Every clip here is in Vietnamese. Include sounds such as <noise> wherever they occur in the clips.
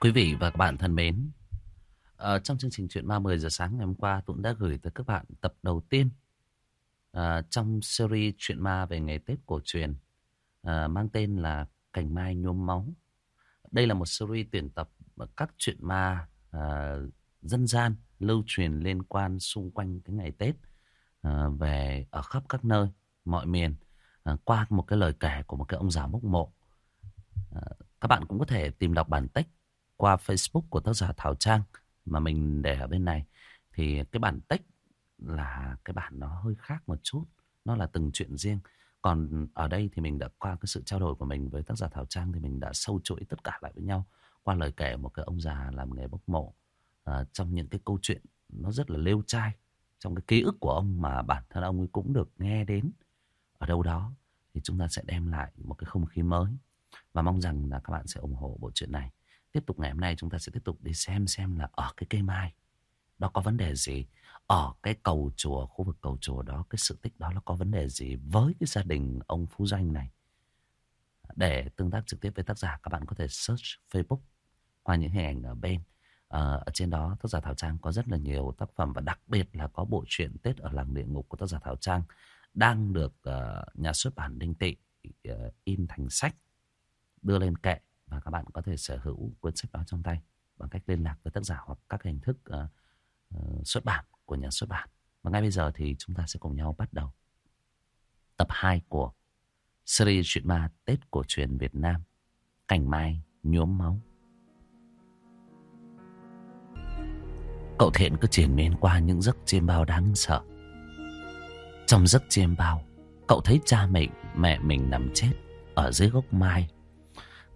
Quý vị và các bạn thân mến, uh, trong chương trình chuyện ma 10 giờ sáng ngày hôm qua, tôi đã gửi tới các bạn tập đầu tiên uh, trong series chuyện ma về ngày Tết cổ truyền uh, mang tên là Cành Mai Nhuốm Máu. Đây là một series tuyển tập các chuyện ma uh, dân gian lưu truyền liên quan xung quanh cái ngày Tết uh, về ở khắp các nơi, mọi miền uh, qua một cái lời kể của một cái ông già mốc mộ. Uh, các bạn cũng có thể tìm đọc bản tích qua Facebook của tác giả Thảo Trang mà mình để ở bên này thì cái bản tích là cái bản nó hơi khác một chút nó là từng chuyện riêng. Còn ở đây thì mình đã qua cái sự trao đổi của mình với tác giả Thảo Trang thì mình đã sâu chuỗi tất cả lại với nhau qua lời kể một cái ông già làm nghề bốc mộ. À, trong những cái câu chuyện nó rất là lêu trai trong cái ký ức của ông mà bản thân ông ấy cũng được nghe đến. Ở đâu đó thì chúng ta sẽ đem lại một cái không khí mới và mong rằng là các bạn sẽ ủng hộ bộ truyện này. Tiếp tục ngày hôm nay chúng ta sẽ tiếp tục đi xem xem là ở cái cây mai đó có vấn đề gì. Ở cái cầu chùa, khu vực cầu chùa đó, cái sự tích đó nó có vấn đề gì với cái gia đình ông Phú Doanh này. Để tương tác trực tiếp với tác giả, các bạn có thể search Facebook qua những hình ảnh ở bên. À, ở trên đó tác giả Thảo Trang có rất là nhiều tác phẩm và đặc biệt là có bộ truyện Tết ở làng địa ngục của tác giả Thảo Trang đang được uh, nhà xuất bản Đinh Tị uh, in thành sách đưa lên kệ và các bạn có thể sở hữu cuốn sách đó trong tay bằng cách liên lạc với tác giả hoặc các hình thức uh, uh, xuất bản của nhà xuất bản. Và ngay bây giờ thì chúng ta sẽ cùng nhau bắt đầu tập 2 của series truyện ma Tết cổ truyền Việt Nam Cảnh Mai nhuốm máu. Cậu Thiện cứ triển miên qua những giấc chiêm bao đáng sợ. Trong giấc chiêm bao, cậu thấy cha mình, mẹ mình nằm chết ở dưới gốc mai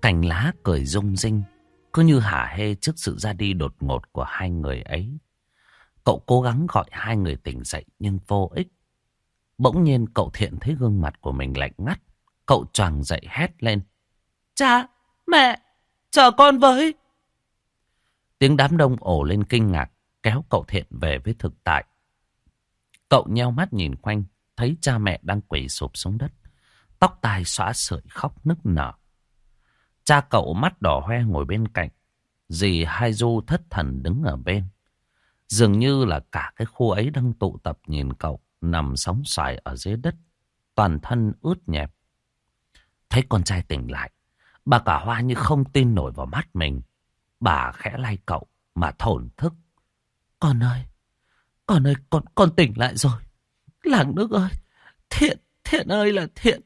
Cành lá cười rung rinh, cứ như hả hê trước sự ra đi đột ngột của hai người ấy. Cậu cố gắng gọi hai người tỉnh dậy nhưng vô ích. Bỗng nhiên cậu thiện thấy gương mặt của mình lạnh ngắt. Cậu choàng dậy hét lên. Cha, mẹ, chờ con với. Tiếng đám đông ổ lên kinh ngạc, kéo cậu thiện về với thực tại. Cậu nheo mắt nhìn quanh, thấy cha mẹ đang quỳ sụp xuống đất. Tóc tai xóa sợi khóc nức nở. Cha cậu mắt đỏ hoe ngồi bên cạnh. Dì Hai Du thất thần đứng ở bên. Dường như là cả cái khu ấy đang tụ tập nhìn cậu nằm sóng xoài ở dưới đất. Toàn thân ướt nhẹp. Thấy con trai tỉnh lại. Bà cả hoa như không tin nổi vào mắt mình. Bà khẽ lay cậu mà thổn thức. Con ơi, con ơi, con, con tỉnh lại rồi. Làng nước ơi, thiện, thiện ơi là thiện.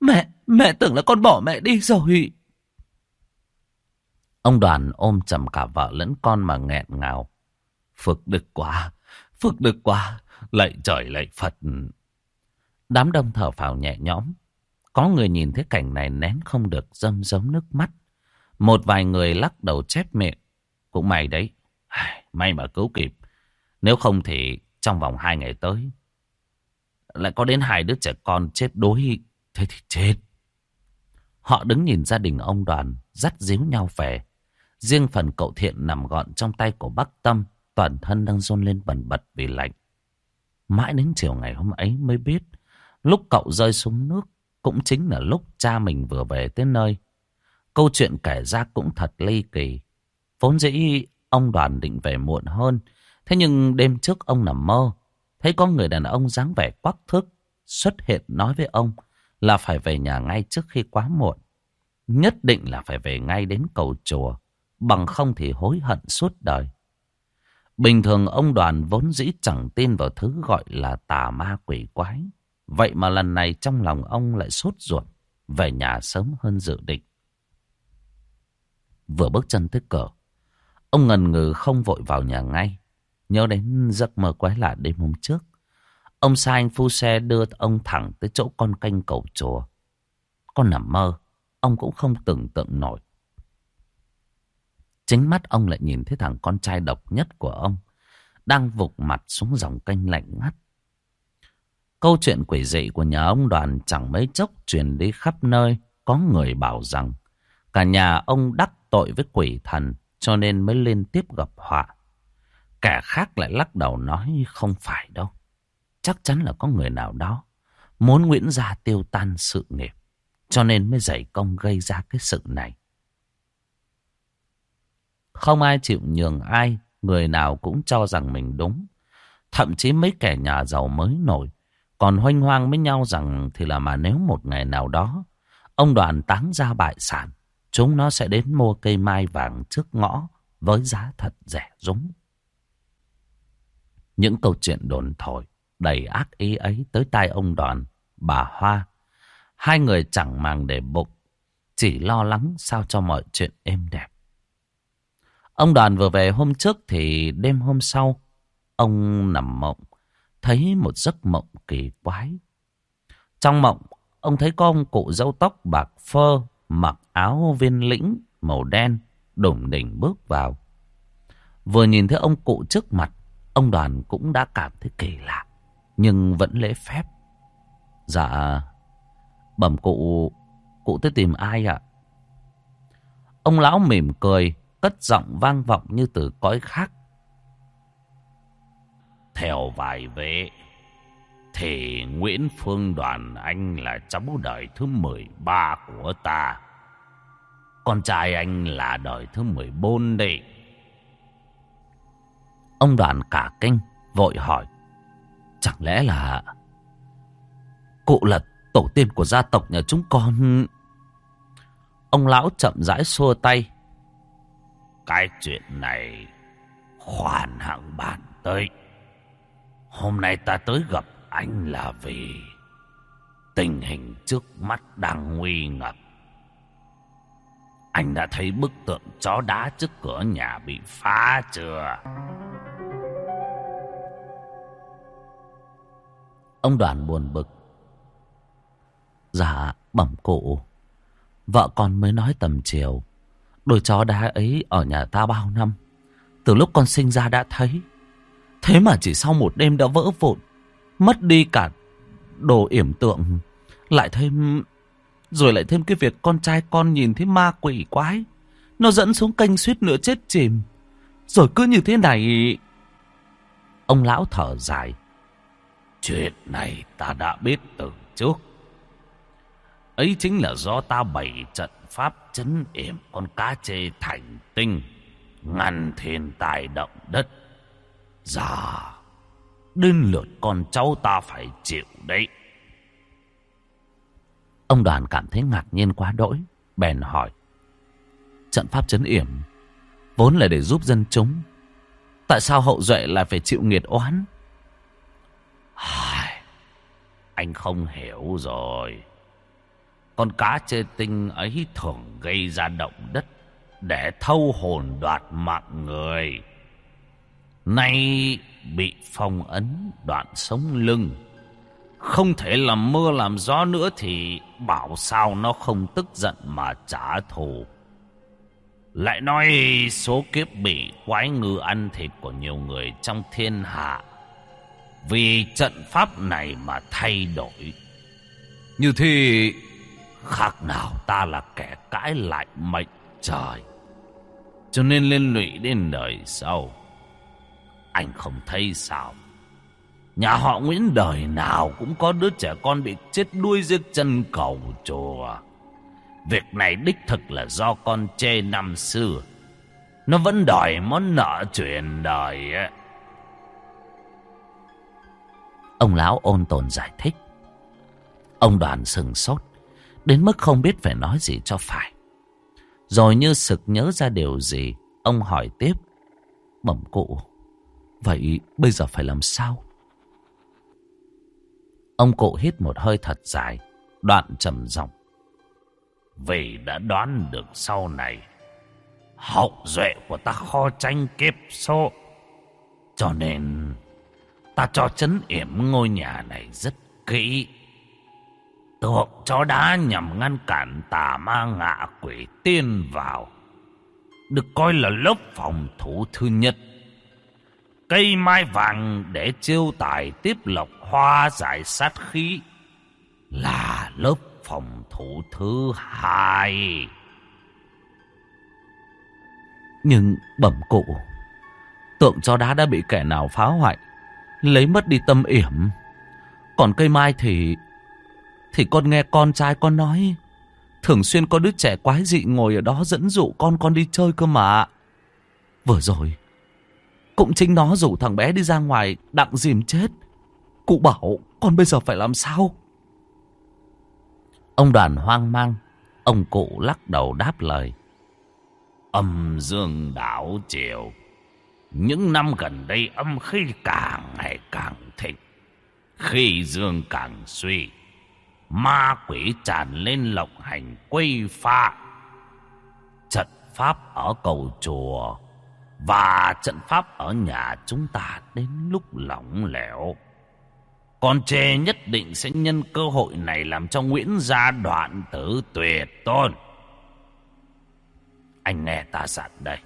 Mẹ, mẹ tưởng là con bỏ mẹ đi rồi. Ông đoàn ôm chầm cả vợ lẫn con mà nghẹn ngào. Phước đức quá, phước đức quá, lạy trời lạy Phật. Đám đông thở phào nhẹ nhõm. Có người nhìn thấy cảnh này nén không được dâm giống nước mắt. Một vài người lắc đầu chép miệng. Cũng may đấy, may mà cứu kịp. Nếu không thì trong vòng hai ngày tới, lại có đến hai đứa trẻ con chết đối. Thế thì chết. Họ đứng nhìn gia đình ông đoàn dắt díu nhau về. Riêng phần cậu thiện nằm gọn trong tay của bác Tâm, toàn thân đang run lên bần bật vì lạnh. Mãi đến chiều ngày hôm ấy mới biết, lúc cậu rơi xuống nước cũng chính là lúc cha mình vừa về tới nơi. Câu chuyện kể ra cũng thật ly kỳ. Vốn dĩ ông đoàn định về muộn hơn, thế nhưng đêm trước ông nằm mơ, thấy có người đàn ông dáng vẻ quắc thước xuất hiện nói với ông là phải về nhà ngay trước khi quá muộn. Nhất định là phải về ngay đến cầu chùa bằng không thì hối hận suốt đời. Bình thường ông đoàn vốn dĩ chẳng tin vào thứ gọi là tà ma quỷ quái. Vậy mà lần này trong lòng ông lại sốt ruột, về nhà sớm hơn dự định. Vừa bước chân tới cửa, ông ngần ngừ không vội vào nhà ngay. Nhớ đến giấc mơ quái lạ đêm hôm trước. Ông sai anh phu xe đưa ông thẳng tới chỗ con canh cầu chùa. Con nằm mơ, ông cũng không tưởng tượng nổi. Chính mắt ông lại nhìn thấy thằng con trai độc nhất của ông, đang vụt mặt xuống dòng kênh lạnh ngắt. Câu chuyện quỷ dị của nhà ông đoàn chẳng mấy chốc truyền đi khắp nơi. Có người bảo rằng cả nhà ông đắc tội với quỷ thần cho nên mới liên tiếp gặp họa. Kẻ khác lại lắc đầu nói không phải đâu. Chắc chắn là có người nào đó muốn Nguyễn Gia tiêu tan sự nghiệp, cho nên mới dày công gây ra cái sự này. Không ai chịu nhường ai, người nào cũng cho rằng mình đúng. Thậm chí mấy kẻ nhà giàu mới nổi, còn hoanh hoang với nhau rằng thì là mà nếu một ngày nào đó, ông đoàn táng ra bại sản, chúng nó sẽ đến mua cây mai vàng trước ngõ với giá thật rẻ rúng. Những câu chuyện đồn thổi đầy ác ý ấy tới tai ông đoàn, bà Hoa. Hai người chẳng màng để bụng, chỉ lo lắng sao cho mọi chuyện êm đẹp. Ông đoàn vừa về hôm trước thì đêm hôm sau, ông nằm mộng, thấy một giấc mộng kỳ quái. Trong mộng, ông thấy con cụ dâu tóc bạc phơ, mặc áo viên lĩnh màu đen, đủng đỉnh bước vào. Vừa nhìn thấy ông cụ trước mặt, ông đoàn cũng đã cảm thấy kỳ lạ, nhưng vẫn lễ phép. Dạ, bẩm cụ, cụ tới tìm ai ạ? Ông lão mỉm cười, cất giọng vang vọng như từ cõi khác. Theo vài vệ, thì Nguyễn Phương Đoàn anh là cháu đời thứ 13 của ta. Con trai anh là đời thứ 14 đấy. Ông đoàn cả kinh, vội hỏi. Chẳng lẽ là... Cụ là tổ tiên của gia tộc nhà chúng con... Ông lão chậm rãi xua tay. Cái chuyện này khoan hạng bàn tới. Hôm nay ta tới gặp anh là vì tình hình trước mắt đang nguy ngập. Anh đã thấy bức tượng chó đá trước cửa nhà bị phá chưa? Ông đoàn buồn bực. Dạ, bẩm cụ. Vợ con mới nói tầm chiều. Đôi chó đá ấy ở nhà ta bao năm. Từ lúc con sinh ra đã thấy. Thế mà chỉ sau một đêm đã vỡ vụn. Mất đi cả đồ yểm tượng. Lại thêm... Rồi lại thêm cái việc con trai con nhìn thấy ma quỷ quái. Nó dẫn xuống kênh suýt nữa chết chìm. Rồi cứ như thế này... Ông lão thở dài. Chuyện này ta đã biết từ trước. Ấy chính là do ta bày trận pháp chấn yểm con cá chê thành tinh. Ngăn thiên tài động đất. Dạ, già đến lượt con cháu ta phải chịu đấy. Ông đoàn cảm thấy ngạc nhiên quá đỗi, bèn hỏi. Trận pháp chấn yểm, vốn là để giúp dân chúng. Tại sao hậu duệ lại phải chịu nghiệt oán? Anh không hiểu rồi. Con cá chê tinh ấy thường gây ra động đất để thâu hồn đoạt mạng người. Nay bị phong ấn đoạn sống lưng. Không thể làm mưa làm gió nữa thì bảo sao nó không tức giận mà trả thù. Lại nói số kiếp bị quái ngư ăn thịt của nhiều người trong thiên hạ. Vì trận pháp này mà thay đổi. Như thế khác nào ta là kẻ cãi lại mệnh trời. Cho nên liên lụy đến đời sau. Anh không thấy sao Nhà họ Nguyễn đời nào cũng có đứa trẻ con bị chết đuôi dưới chân cầu chùa Việc này đích thực là do con chê năm xưa Nó vẫn đòi món nợ truyền đời ấy. Ông lão ôn tồn giải thích Ông đoàn sừng sốt Đến mức không biết phải nói gì cho phải Rồi như sực nhớ ra điều gì Ông hỏi tiếp Bẩm cụ Vậy bây giờ phải làm sao? Ông cụ hít một hơi thật dài, đoạn trầm giọng. Vì đã đoán được sau này, hậu duệ của ta kho tranh kiếp số. Cho nên ta cho chấn yểm ngôi nhà này rất kỹ. Tượng chó đá nhằm ngăn cản tà ma ngạ quỷ tiên vào. Được coi là lớp phòng thủ thứ nhất Cây mai vàng để chiêu tài tiếp lộc hoa giải sát khí là lớp phòng thủ thứ hai. Nhưng bẩm cụ, tượng cho đá đã bị kẻ nào phá hoại, lấy mất đi tâm yểm. Còn cây mai thì... Thì con nghe con trai con nói, thường xuyên có đứa trẻ quái dị ngồi ở đó dẫn dụ con con đi chơi cơ mà. Vừa rồi, cũng chính nó rủ thằng bé đi ra ngoài đặng dìm chết. Cụ bảo con bây giờ phải làm sao? Ông đoàn hoang mang, ông cụ lắc đầu đáp lời. Âm dương đảo chiều. Những năm gần đây âm khí càng ngày càng thịnh. Khi dương càng suy. Ma quỷ tràn lên lộng hành quy pha. Trận pháp ở cầu chùa và trận pháp ở nhà chúng ta đến lúc lỏng lẻo. Con chê nhất định sẽ nhân cơ hội này làm cho Nguyễn gia đoạn tử tuyệt tôn. Anh nghe ta dặn đây.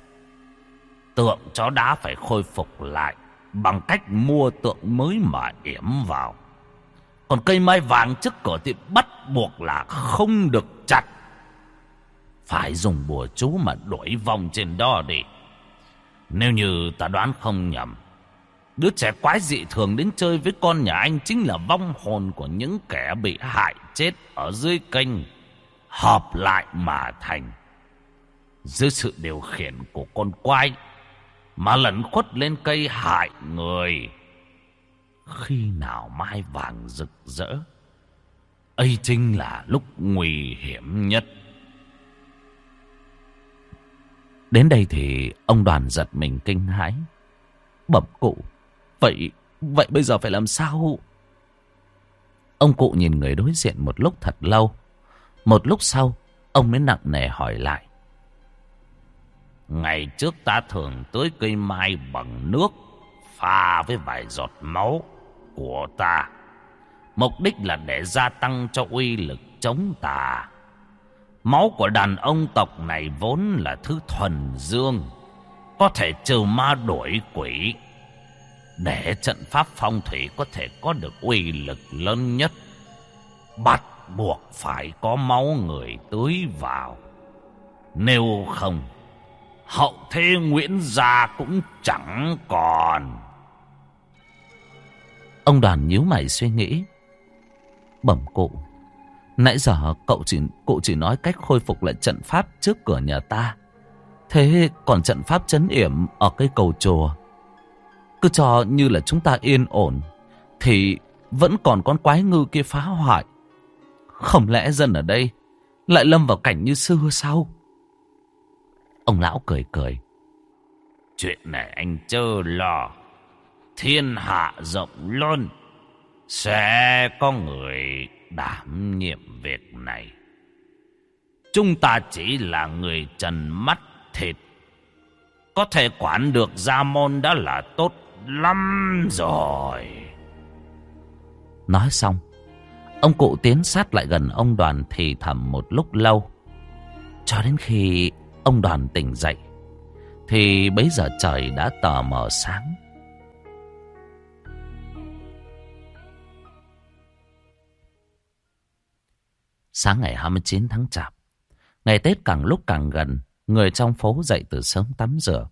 Tượng chó đá phải khôi phục lại bằng cách mua tượng mới mà yểm vào. Còn cây mai vàng trước cửa thì bắt buộc là không được chặt. Phải dùng bùa chú mà đuổi vòng trên đó đi. Nếu như ta đoán không nhầm, đứa trẻ quái dị thường đến chơi với con nhà anh chính là vong hồn của những kẻ bị hại chết ở dưới kênh, hợp lại mà thành. Dưới sự điều khiển của con quái, mà lẩn khuất lên cây hại người. Khi nào mai vàng rực rỡ, ấy chính là lúc nguy hiểm nhất. Đến đây thì ông đoàn giật mình kinh hãi. Bẩm cụ, vậy, vậy bây giờ phải làm sao? Ông cụ nhìn người đối diện một lúc thật lâu. Một lúc sau, ông mới nặng nề hỏi lại. Ngày trước ta thường tưới cây mai bằng nước, pha với vài giọt máu của ta. Mục đích là để gia tăng cho uy lực chống tà. Máu của đàn ông tộc này vốn là thứ thuần dương, có thể trừ ma đuổi quỷ, để trận pháp phong thủy có thể có được uy lực lớn nhất. Bắt buộc phải có máu người tưới vào. Nếu không, hậu thế Nguyễn Gia cũng chẳng còn. Ông đoàn nhíu mày suy nghĩ. Bẩm cụ. Nãy giờ cậu chỉ, cụ chỉ nói cách khôi phục lại trận pháp trước cửa nhà ta. Thế còn trận pháp chấn yểm ở cây cầu chùa. Cứ cho như là chúng ta yên ổn. Thì vẫn còn con quái ngư kia phá hoại. Không lẽ dân ở đây lại lâm vào cảnh như xưa sao? Ông lão cười cười. Chuyện này anh chớ lo. Thiên hạ rộng lớn. Sẽ có người đảm nhiệm việc này. Chúng ta chỉ là người trần mắt thịt. Có thể quản được gia môn đã là tốt lắm rồi. Nói xong, ông cụ tiến sát lại gần ông đoàn thì thầm một lúc lâu. Cho đến khi ông đoàn tỉnh dậy, thì bấy giờ trời đã tờ mờ sáng. Sáng ngày 29 tháng Chạp, ngày Tết càng lúc càng gần, người trong phố dậy từ sớm tắm rửa.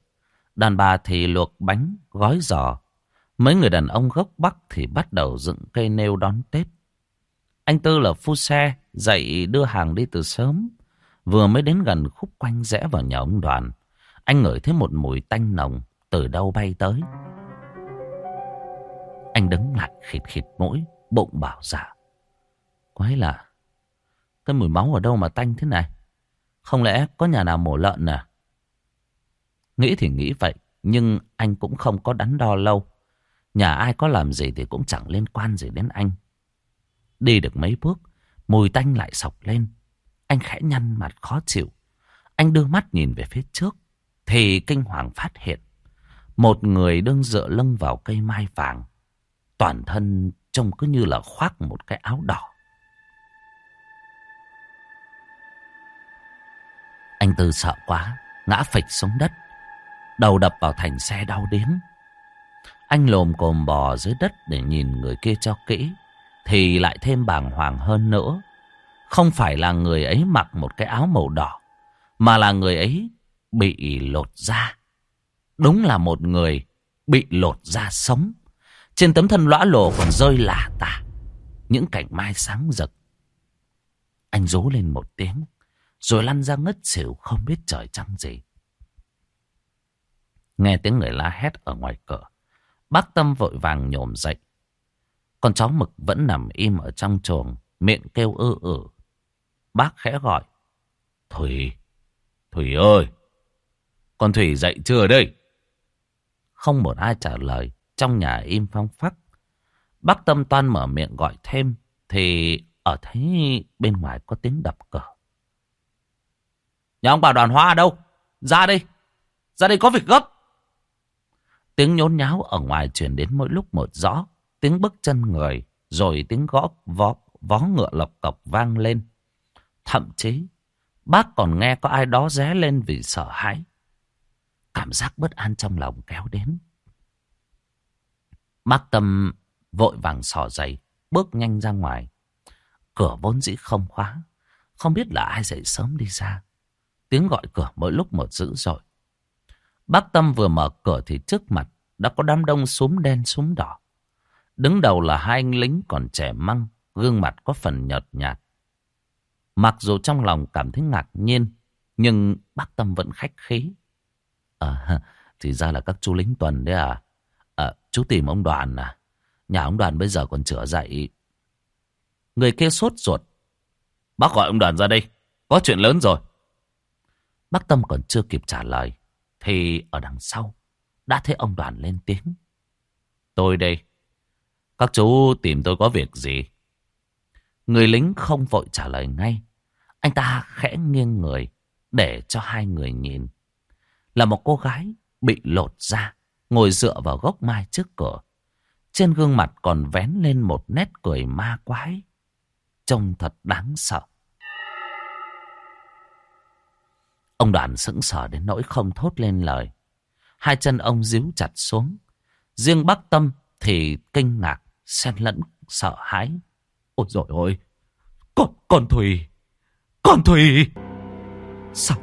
Đàn bà thì luộc bánh, gói giò. Mấy người đàn ông gốc Bắc thì bắt đầu dựng cây nêu đón Tết. Anh Tư là phu xe, dậy đưa hàng đi từ sớm. Vừa mới đến gần khúc quanh rẽ vào nhà ông đoàn. Anh ngửi thấy một mùi tanh nồng từ đâu bay tới. Anh đứng lại khịt khịt mũi, bụng bảo dạ. Quái lạ, cái mùi máu ở đâu mà tanh thế này? Không lẽ có nhà nào mổ lợn à? Nghĩ thì nghĩ vậy, nhưng anh cũng không có đắn đo lâu. Nhà ai có làm gì thì cũng chẳng liên quan gì đến anh. Đi được mấy bước, mùi tanh lại sọc lên. Anh khẽ nhăn mặt khó chịu. Anh đưa mắt nhìn về phía trước, thì kinh hoàng phát hiện. Một người đương dựa lưng vào cây mai vàng. Toàn thân trông cứ như là khoác một cái áo đỏ. Anh Tư sợ quá, ngã phịch xuống đất. Đầu đập vào thành xe đau đớn. Anh lồm cồm bò dưới đất để nhìn người kia cho kỹ. Thì lại thêm bàng hoàng hơn nữa. Không phải là người ấy mặc một cái áo màu đỏ. Mà là người ấy bị lột da. Đúng là một người bị lột da sống. Trên tấm thân lõa lồ còn rơi lả tả. Những cảnh mai sáng rực. Anh rú lên một tiếng. Rồi lăn ra ngất xỉu không biết trời trăng gì. Nghe tiếng người la hét ở ngoài cửa. Bác Tâm vội vàng nhổm dậy. Con chó mực vẫn nằm im ở trong chuồng, miệng kêu ư ử. Bác khẽ gọi. Thủy, Thủy ơi, con Thủy dậy chưa đây? Không một ai trả lời, trong nhà im phăng phắc. Bác Tâm toan mở miệng gọi thêm, thì ở thấy bên ngoài có tiếng đập cửa. Nhà ông bảo đoàn hoa đâu? Ra đây, ra đây có việc gấp. Tiếng nhốn nháo ở ngoài truyền đến mỗi lúc một rõ. Tiếng bước chân người, rồi tiếng gõ vó, vó ngựa lộc cọc vang lên. Thậm chí, bác còn nghe có ai đó ré lên vì sợ hãi. Cảm giác bất an trong lòng kéo đến. Bác Tâm vội vàng sỏ giày, bước nhanh ra ngoài. Cửa vốn dĩ không khóa, không biết là ai dậy sớm đi ra. Tiếng gọi cửa mỗi lúc một dữ dội. Bác Tâm vừa mở cửa thì trước mặt đã có đám đông súng đen súng đỏ. Đứng đầu là hai anh lính còn trẻ măng, gương mặt có phần nhợt nhạt. Mặc dù trong lòng cảm thấy ngạc nhiên, nhưng bác Tâm vẫn khách khí. À, <laughs> thì ra là các chú lính tuần đấy à? à chú tìm ông đoàn à? Nhà ông đoàn bây giờ còn chữa dậy. Người kia sốt ruột. Bác gọi ông đoàn ra đây, có chuyện lớn rồi. Bác Tâm còn chưa kịp trả lời, thì ở đằng sau đã thấy ông đoàn lên tiếng. Tôi đây. Các chú tìm tôi có việc gì? Người lính không vội trả lời ngay. Anh ta khẽ nghiêng người để cho hai người nhìn. Là một cô gái bị lột ra, ngồi dựa vào gốc mai trước cửa. Trên gương mặt còn vén lên một nét cười ma quái. Trông thật đáng sợ. Ông đoàn sững sờ đến nỗi không thốt lên lời. Hai chân ông díu chặt xuống. Riêng bác Tâm thì kinh ngạc, xen lẫn sợ hãi. Ôi dồi ôi, con, con Thùy, con Thùy. Sao,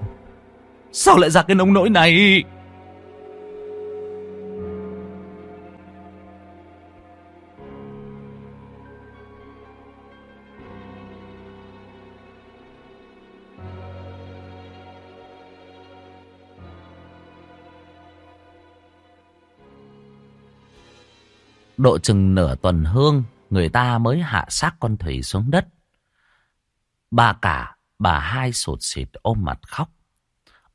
sao lại ra cái nông nỗi này? Độ chừng nửa tuần hương, người ta mới hạ xác con Thủy xuống đất. Bà cả, bà hai sụt xịt ôm mặt khóc.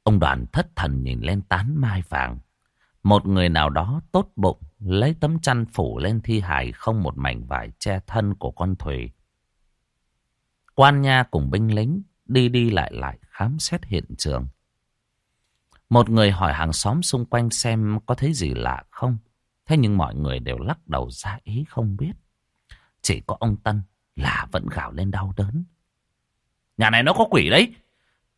Ông đoàn thất thần nhìn lên tán mai vàng. Một người nào đó tốt bụng, lấy tấm chăn phủ lên thi hài không một mảnh vải che thân của con Thủy. Quan nha cùng binh lính đi đi lại lại khám xét hiện trường. Một người hỏi hàng xóm xung quanh xem có thấy gì lạ không. Thế nhưng mọi người đều lắc đầu ra ý không biết. Chỉ có ông Tân là vẫn gào lên đau đớn. Nhà này nó có quỷ đấy.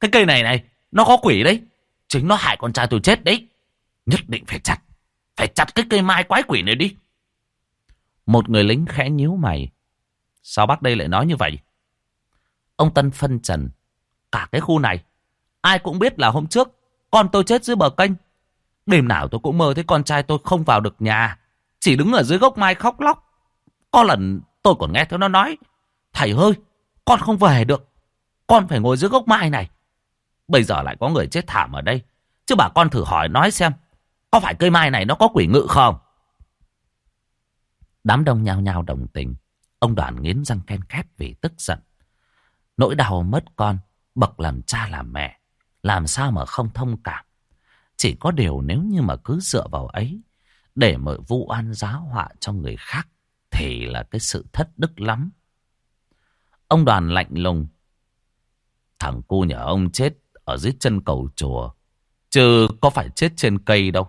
Cái cây này này, nó có quỷ đấy. Chính nó hại con trai tôi chết đấy. Nhất định phải chặt. Phải chặt cái cây mai quái quỷ này đi. Một người lính khẽ nhíu mày. Sao bác đây lại nói như vậy? Ông Tân phân trần. Cả cái khu này, ai cũng biết là hôm trước con tôi chết dưới bờ kênh. Đêm nào tôi cũng mơ thấy con trai tôi không vào được nhà. Chỉ đứng ở dưới gốc mai khóc lóc. Có lần tôi còn nghe thấy nó nói. Thầy ơi, con không về được. Con phải ngồi dưới gốc mai này. Bây giờ lại có người chết thảm ở đây. Chứ bà con thử hỏi nói xem. Có phải cây mai này nó có quỷ ngự không? Đám đông nhao nhao đồng tình. Ông đoàn nghiến răng ken két vì tức giận. Nỗi đau mất con, bậc làm cha làm mẹ. Làm sao mà không thông cảm. Chỉ có điều nếu như mà cứ dựa vào ấy để mà vu oan giáo họa cho người khác thì là cái sự thất đức lắm. Ông đoàn lạnh lùng. Thằng cu nhà ông chết ở dưới chân cầu chùa. Chứ có phải chết trên cây đâu.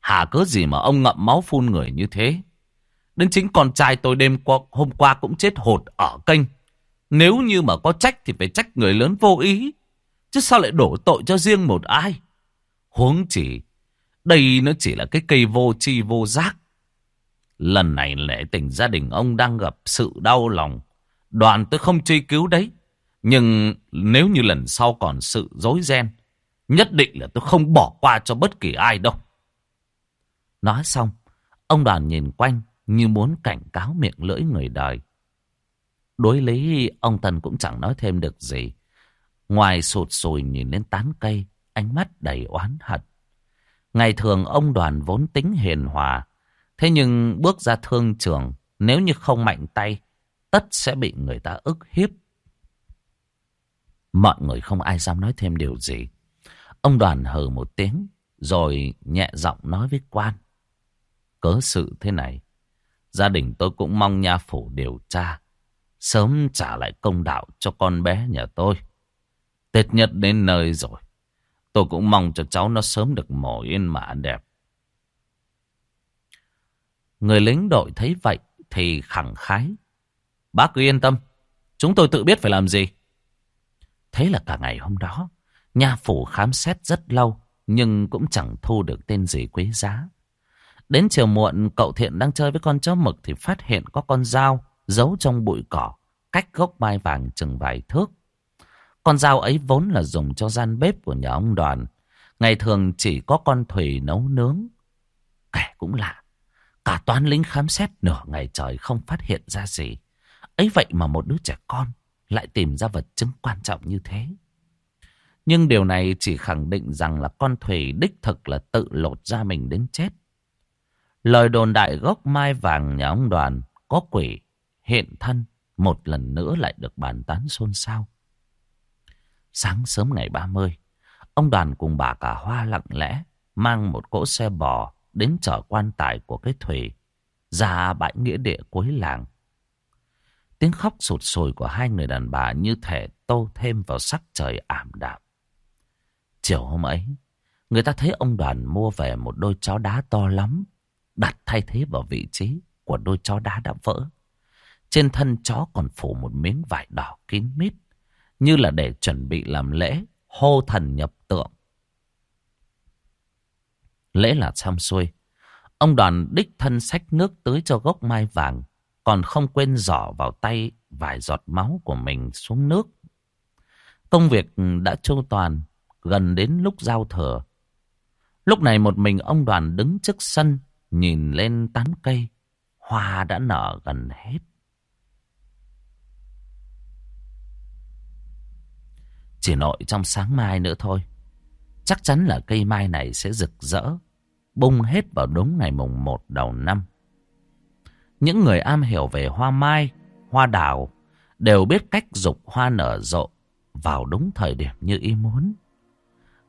Hà cớ gì mà ông ngậm máu phun người như thế. Đến chính con trai tôi đêm qua, hôm qua cũng chết hột ở kênh. Nếu như mà có trách thì phải trách người lớn vô ý. Chứ sao lại đổ tội cho riêng một ai. Huống chỉ, đây nó chỉ là cái cây vô chi vô giác. Lần này lễ tình gia đình ông đang gặp sự đau lòng. Đoàn tôi không truy cứu đấy. Nhưng nếu như lần sau còn sự dối ren, nhất định là tôi không bỏ qua cho bất kỳ ai đâu. Nói xong, ông đoàn nhìn quanh như muốn cảnh cáo miệng lưỡi người đời. Đối lý ông Tân cũng chẳng nói thêm được gì. Ngoài sụt sùi nhìn lên tán cây, ánh mắt đầy oán hận. Ngày thường ông đoàn vốn tính hiền hòa. Thế nhưng bước ra thương trường, nếu như không mạnh tay, tất sẽ bị người ta ức hiếp. Mọi người không ai dám nói thêm điều gì. Ông đoàn hừ một tiếng, rồi nhẹ giọng nói với quan. Cớ sự thế này, gia đình tôi cũng mong nha phủ điều tra, sớm trả lại công đạo cho con bé nhà tôi. Tết nhất đến nơi rồi, tôi cũng mong cho cháu nó sớm được mổ yên mã đẹp. Người lính đội thấy vậy thì khẳng khái. Bác cứ yên tâm, chúng tôi tự biết phải làm gì. Thế là cả ngày hôm đó, nhà phủ khám xét rất lâu, nhưng cũng chẳng thu được tên gì quý giá. Đến chiều muộn, cậu Thiện đang chơi với con chó mực thì phát hiện có con dao giấu trong bụi cỏ, cách gốc mai vàng chừng vài thước. Con dao ấy vốn là dùng cho gian bếp của nhà ông đoàn. Ngày thường chỉ có con Thủy nấu nướng. Kẻ cũng lạ. Cả toán lính khám xét nửa ngày trời không phát hiện ra gì. ấy vậy mà một đứa trẻ con lại tìm ra vật chứng quan trọng như thế. Nhưng điều này chỉ khẳng định rằng là con Thủy đích thực là tự lột ra mình đến chết. Lời đồn đại gốc mai vàng nhà ông đoàn có quỷ, hiện thân, một lần nữa lại được bàn tán xôn xao. Sáng sớm ngày 30, ông đoàn cùng bà cả hoa lặng lẽ mang một cỗ xe bò đến chở quan tài của cái Thủy ra bãi nghĩa địa cuối làng. Tiếng khóc sụt sùi của hai người đàn bà như thể tô thêm vào sắc trời ảm đạm. Chiều hôm ấy, người ta thấy ông đoàn mua về một đôi chó đá to lắm, đặt thay thế vào vị trí của đôi chó đá đã vỡ. Trên thân chó còn phủ một miếng vải đỏ kín mít, như là để chuẩn bị làm lễ hô thần nhập tượng. Lễ là xong xuôi, ông đoàn đích thân sách nước tưới cho gốc mai vàng, còn không quên giỏ vào tay vài giọt máu của mình xuống nước. Công việc đã chu toàn, gần đến lúc giao thừa. Lúc này một mình ông đoàn đứng trước sân, nhìn lên tán cây, hoa đã nở gần hết. Chỉ nội trong sáng mai nữa thôi, chắc chắn là cây mai này sẽ rực rỡ, bung hết vào đúng ngày mùng một đầu năm. Những người am hiểu về hoa mai, hoa đào đều biết cách dục hoa nở rộ vào đúng thời điểm như ý muốn.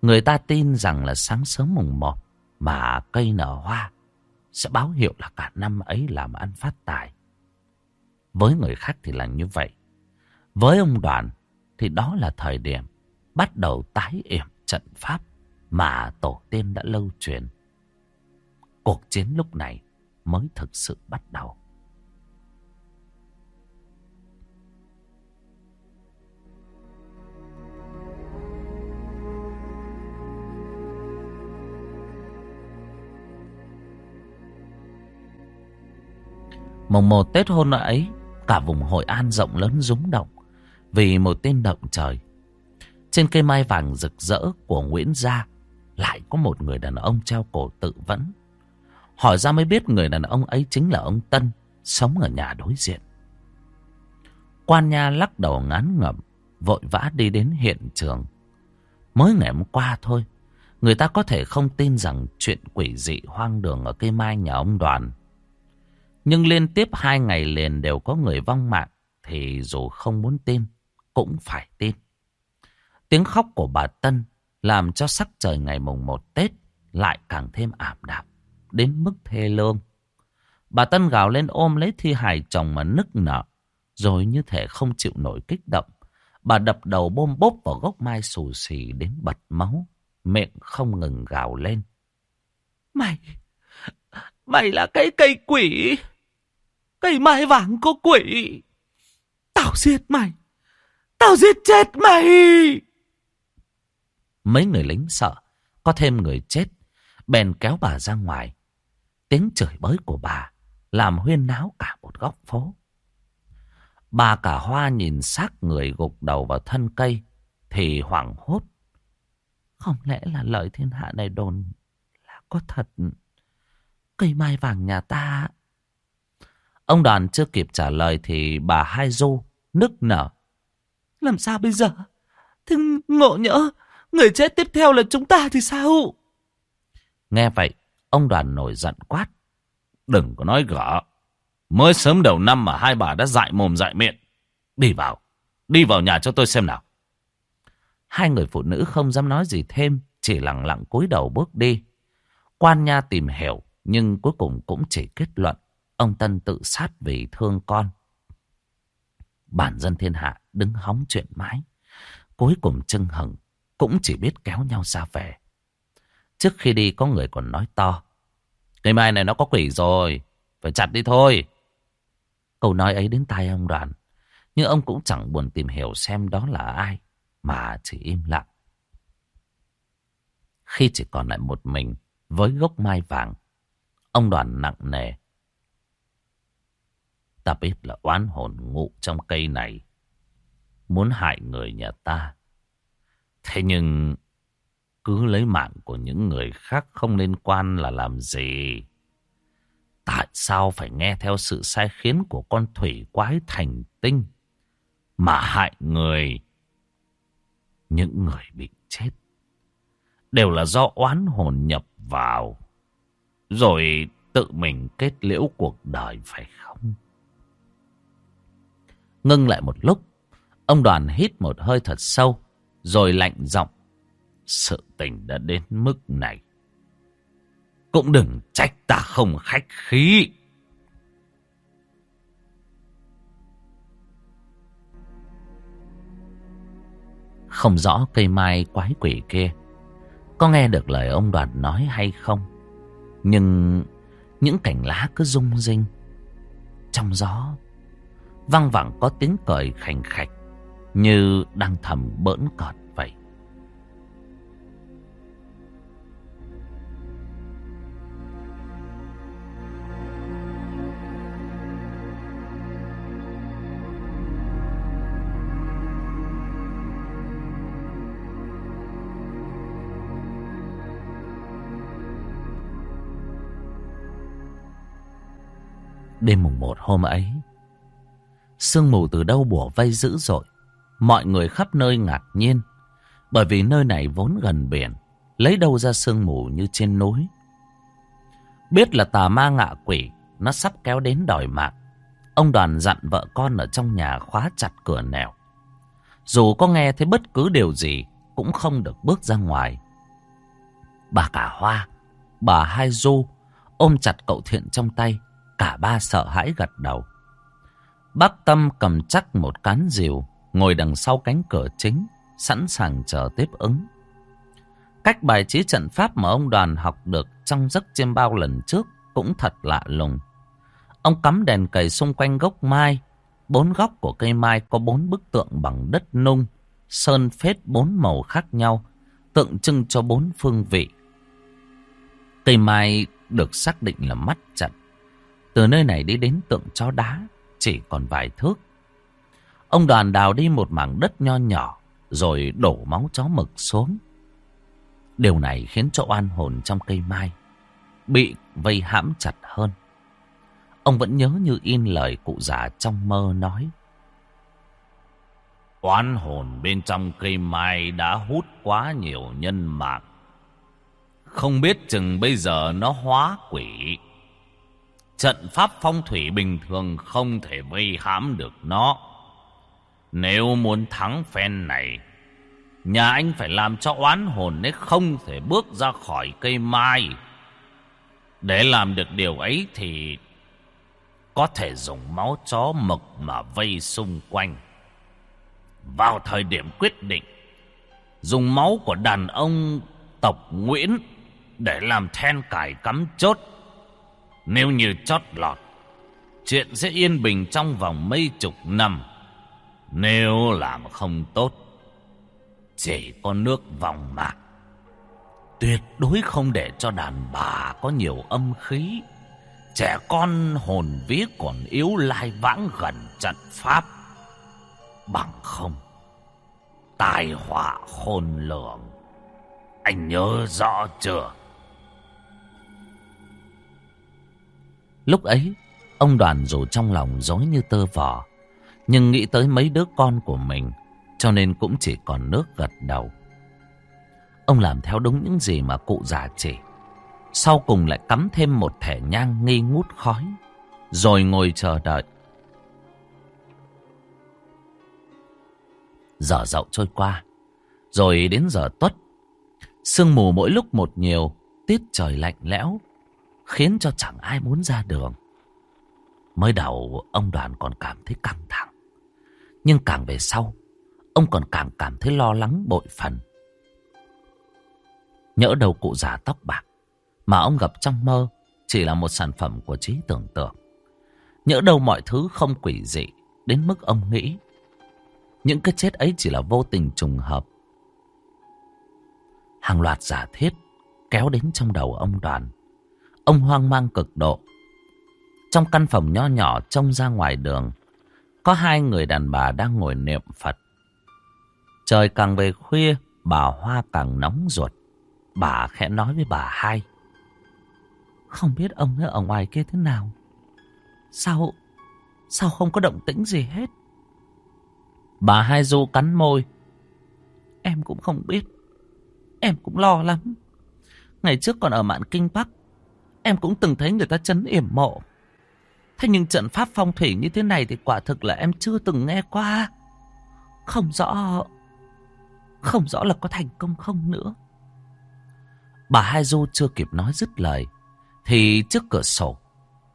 Người ta tin rằng là sáng sớm mùng một mà cây nở hoa sẽ báo hiệu là cả năm ấy làm ăn phát tài. Với người khác thì là như vậy. Với ông đoàn thì đó là thời điểm bắt đầu tái yểm trận pháp mà tổ tiên đã lâu truyền. Cuộc chiến lúc này mới thực sự bắt đầu. Mùng một Tết hôm ấy, cả vùng Hội An rộng lớn rúng động vì một tên động trời. Trên cây mai vàng rực rỡ của Nguyễn Gia lại có một người đàn ông treo cổ tự vẫn. Hỏi ra mới biết người đàn ông ấy chính là ông Tân, sống ở nhà đối diện. Quan nha lắc đầu ngán ngẩm, vội vã đi đến hiện trường. Mới ngày hôm qua thôi, người ta có thể không tin rằng chuyện quỷ dị hoang đường ở cây mai nhà ông đoàn nhưng liên tiếp hai ngày liền đều có người vong mạng thì dù không muốn tin cũng phải tin. Tiếng khóc của bà Tân làm cho sắc trời ngày mùng một Tết lại càng thêm ảm đạm đến mức thê lương. Bà Tân gào lên ôm lấy thi hài chồng mà nức nở rồi như thể không chịu nổi kích động. Bà đập đầu bôm bốp vào gốc mai xù xì đến bật máu, miệng không ngừng gào lên. Mày, mày là cái cây quỷ. Cây mai vàng có quỷ. Tao giết mày. Tao giết chết mày. Mấy người lính sợ. Có thêm người chết. Bèn kéo bà ra ngoài. Tiếng chửi bới của bà làm huyên náo cả một góc phố. Bà cả hoa nhìn xác người gục đầu vào thân cây, thì hoảng hốt. Không lẽ là lời thiên hạ này đồn là có thật? Cây mai vàng nhà ta Ông đoàn chưa kịp trả lời thì bà Hai Du nức nở. Làm sao bây giờ? Thế ngộ nhỡ, người chết tiếp theo là chúng ta thì sao? Nghe vậy, ông đoàn nổi giận quát. Đừng có nói gỡ. Mới sớm đầu năm mà hai bà đã dại mồm dại miệng. Đi vào, đi vào nhà cho tôi xem nào. Hai người phụ nữ không dám nói gì thêm, chỉ lặng lặng cúi đầu bước đi. Quan nha tìm hiểu, nhưng cuối cùng cũng chỉ kết luận ông Tân tự sát vì thương con. Bản dân thiên hạ đứng hóng chuyện mãi. Cuối cùng trưng Hằng cũng chỉ biết kéo nhau ra về. Trước khi đi có người còn nói to. Cây mai này nó có quỷ rồi, phải chặt đi thôi. Câu nói ấy đến tai ông đoàn. Nhưng ông cũng chẳng buồn tìm hiểu xem đó là ai, mà chỉ im lặng. Khi chỉ còn lại một mình với gốc mai vàng, ông đoàn nặng nề. Ta biết là oán hồn ngụ trong cây này, muốn hại người nhà ta. Thế nhưng cứ lấy mạng của những người khác không liên quan là làm gì? Tại sao phải nghe theo sự sai khiến của con thủy quái thành tinh mà hại người? Những người bị chết đều là do oán hồn nhập vào rồi tự mình kết liễu cuộc đời phải không? Ngưng lại một lúc, ông đoàn hít một hơi thật sâu, rồi lạnh giọng, sự tình đã đến mức này. Cũng đừng trách ta không khách khí. Không rõ cây mai quái quỷ kia, có nghe được lời ông đoàn nói hay không. Nhưng những cành lá cứ rung rinh. Trong gió văng vẳng có tiếng cười khành khạch như đang thầm bỡn cợt vậy. Đêm mùng một hôm ấy, sương mù từ đâu bủa vây dữ dội. Mọi người khắp nơi ngạc nhiên, bởi vì nơi này vốn gần biển, lấy đâu ra sương mù như trên núi. Biết là tà ma ngạ quỷ, nó sắp kéo đến đòi mạng. Ông đoàn dặn vợ con ở trong nhà khóa chặt cửa nẻo. Dù có nghe thấy bất cứ điều gì, cũng không được bước ra ngoài. Bà cả hoa, bà hai du, ôm chặt cậu thiện trong tay, Cả ba sợ hãi gật đầu. Bác Tâm cầm chắc một cán rìu, ngồi đằng sau cánh cửa chính, sẵn sàng chờ tiếp ứng. Cách bài trí trận pháp mà ông đoàn học được trong giấc chiêm bao lần trước cũng thật lạ lùng. Ông cắm đèn cầy xung quanh gốc mai. Bốn góc của cây mai có bốn bức tượng bằng đất nung, sơn phết bốn màu khác nhau, tượng trưng cho bốn phương vị. Cây mai được xác định là mắt trận, từ nơi này đi đến tượng chó đá chỉ còn vài thước. Ông đoàn đào đi một mảng đất nho nhỏ, rồi đổ máu chó mực xuống. Điều này khiến cho oan hồn trong cây mai bị vây hãm chặt hơn. Ông vẫn nhớ như in lời cụ già trong mơ nói. Oan hồn bên trong cây mai đã hút quá nhiều nhân mạng. Không biết chừng bây giờ nó hóa quỷ Trận pháp phong thủy bình thường không thể vây hãm được nó. Nếu muốn thắng phen này, nhà anh phải làm cho oán hồn ấy không thể bước ra khỏi cây mai. Để làm được điều ấy thì có thể dùng máu chó mực mà vây xung quanh. Vào thời điểm quyết định, dùng máu của đàn ông tộc Nguyễn để làm then cài cắm chốt nếu như chót lọt Chuyện sẽ yên bình trong vòng mấy chục năm nếu làm không tốt Chỉ có nước vòng mạc. Tuyệt đối không để cho đàn bà có nhiều âm khí. Trẻ con hồn vía còn yếu lai vãng gần trận pháp. Bằng không Tai họa khôn lường. Anh nhớ rõ chưa? Lúc ấy, ông đoàn dù trong lòng dối như tơ vò, nhưng nghĩ tới mấy đứa con của mình, cho nên cũng chỉ còn nước gật đầu. Ông làm theo đúng những gì mà cụ già chỉ. Sau cùng lại cắm thêm một thẻ nhang nghi ngút khói. Rồi ngồi chờ đợi. Giờ dậu trôi qua. Rồi đến giờ tuất. Sương mù mỗi lúc một nhiều. Tiết trời lạnh lẽo. Khiến cho chẳng ai muốn ra đường. Mới đầu ông đoàn còn cảm thấy căng thẳng. Nhưng càng về sau, ông còn càng cảm thấy lo lắng bội phần. Nhỡ đầu cụ già tóc bạc mà ông gặp trong mơ chỉ là một sản phẩm của trí tưởng tượng. Nhỡ đâu mọi thứ không quỷ dị đến mức ông nghĩ. Những cái chết ấy chỉ là vô tình trùng hợp. Hàng loạt giả thiết kéo đến trong đầu ông đoàn. Ông hoang mang cực độ. Trong căn phòng nho nhỏ trông ra ngoài đường, có hai người đàn bà đang ngồi niệm Phật. Trời càng về khuya, bà Hoa càng nóng ruột. Bà khẽ nói với bà hai. Không biết ông ở ngoài kia thế nào. Sao, sao không có động tĩnh gì hết? Bà hai du cắn môi. Em cũng không biết. Em cũng lo lắm. Ngày trước còn ở Mạn Kinh Bắc, em cũng từng thấy người ta chấn yểm mộ. Thế nhưng trận pháp phong thủy như thế này thì quả thực là em chưa từng nghe qua. Không rõ... Không rõ là có thành công không nữa. Bà Hai Du chưa kịp nói dứt lời. Thì trước cửa sổ,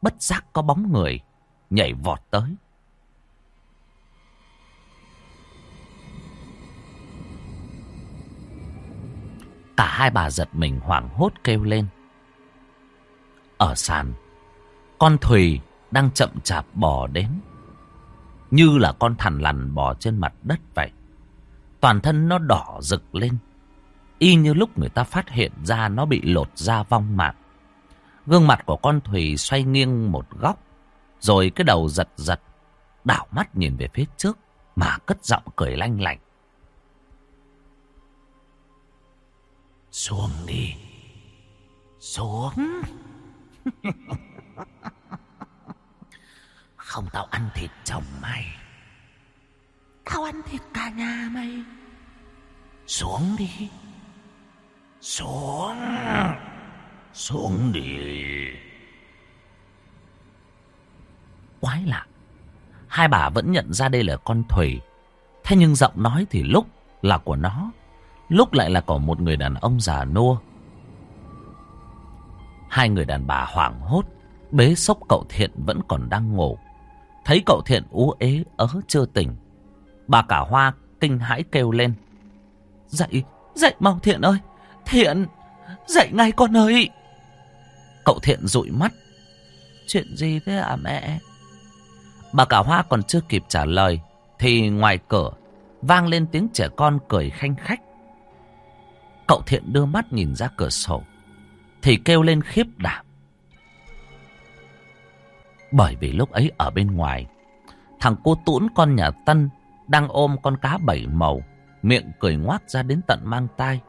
bất giác có bóng người nhảy vọt tới. Cả hai bà giật mình hoảng hốt kêu lên. Ở sàn, con Thùy đang chậm chạp bò đến. Như là con thằn lằn bò trên mặt đất vậy. Toàn thân nó đỏ rực lên. Y như lúc người ta phát hiện ra nó bị lột da vong mạng. Gương mặt của con Thùy xoay nghiêng một góc. Rồi cái đầu giật giật. Đảo mắt nhìn về phía trước. Mà cất giọng cười lanh lành. Xuống đi. Xuống. <laughs> Không tao ăn thịt chồng mày. Tao ăn thịt cả nhà mày. Xuống đi. Xuống. Xuống đi. Quái lạ. Hai bà vẫn nhận ra đây là con Thủy. Thế nhưng giọng nói thì lúc là của nó. Lúc lại là của một người đàn ông già nua. Hai người đàn bà hoảng hốt. Bế sốc cậu thiện vẫn còn đang ngủ. Thấy cậu thiện ú ế ớ chưa tỉnh. Bà cả hoa kinh hãi kêu lên. Dậy, dậy mau thiện ơi. Thiện, dậy ngay con ơi. Cậu thiện dụi mắt. Chuyện gì thế à mẹ? Bà cả hoa còn chưa kịp trả lời. Thì ngoài cửa vang lên tiếng trẻ con cười khanh khách. Cậu thiện đưa mắt nhìn ra cửa sổ. Thì kêu lên khiếp đảm. Bởi vì lúc ấy ở bên ngoài, thằng cô tũn con nhà Tân đang ôm con cá bảy màu, miệng cười ngoác ra đến tận mang tai.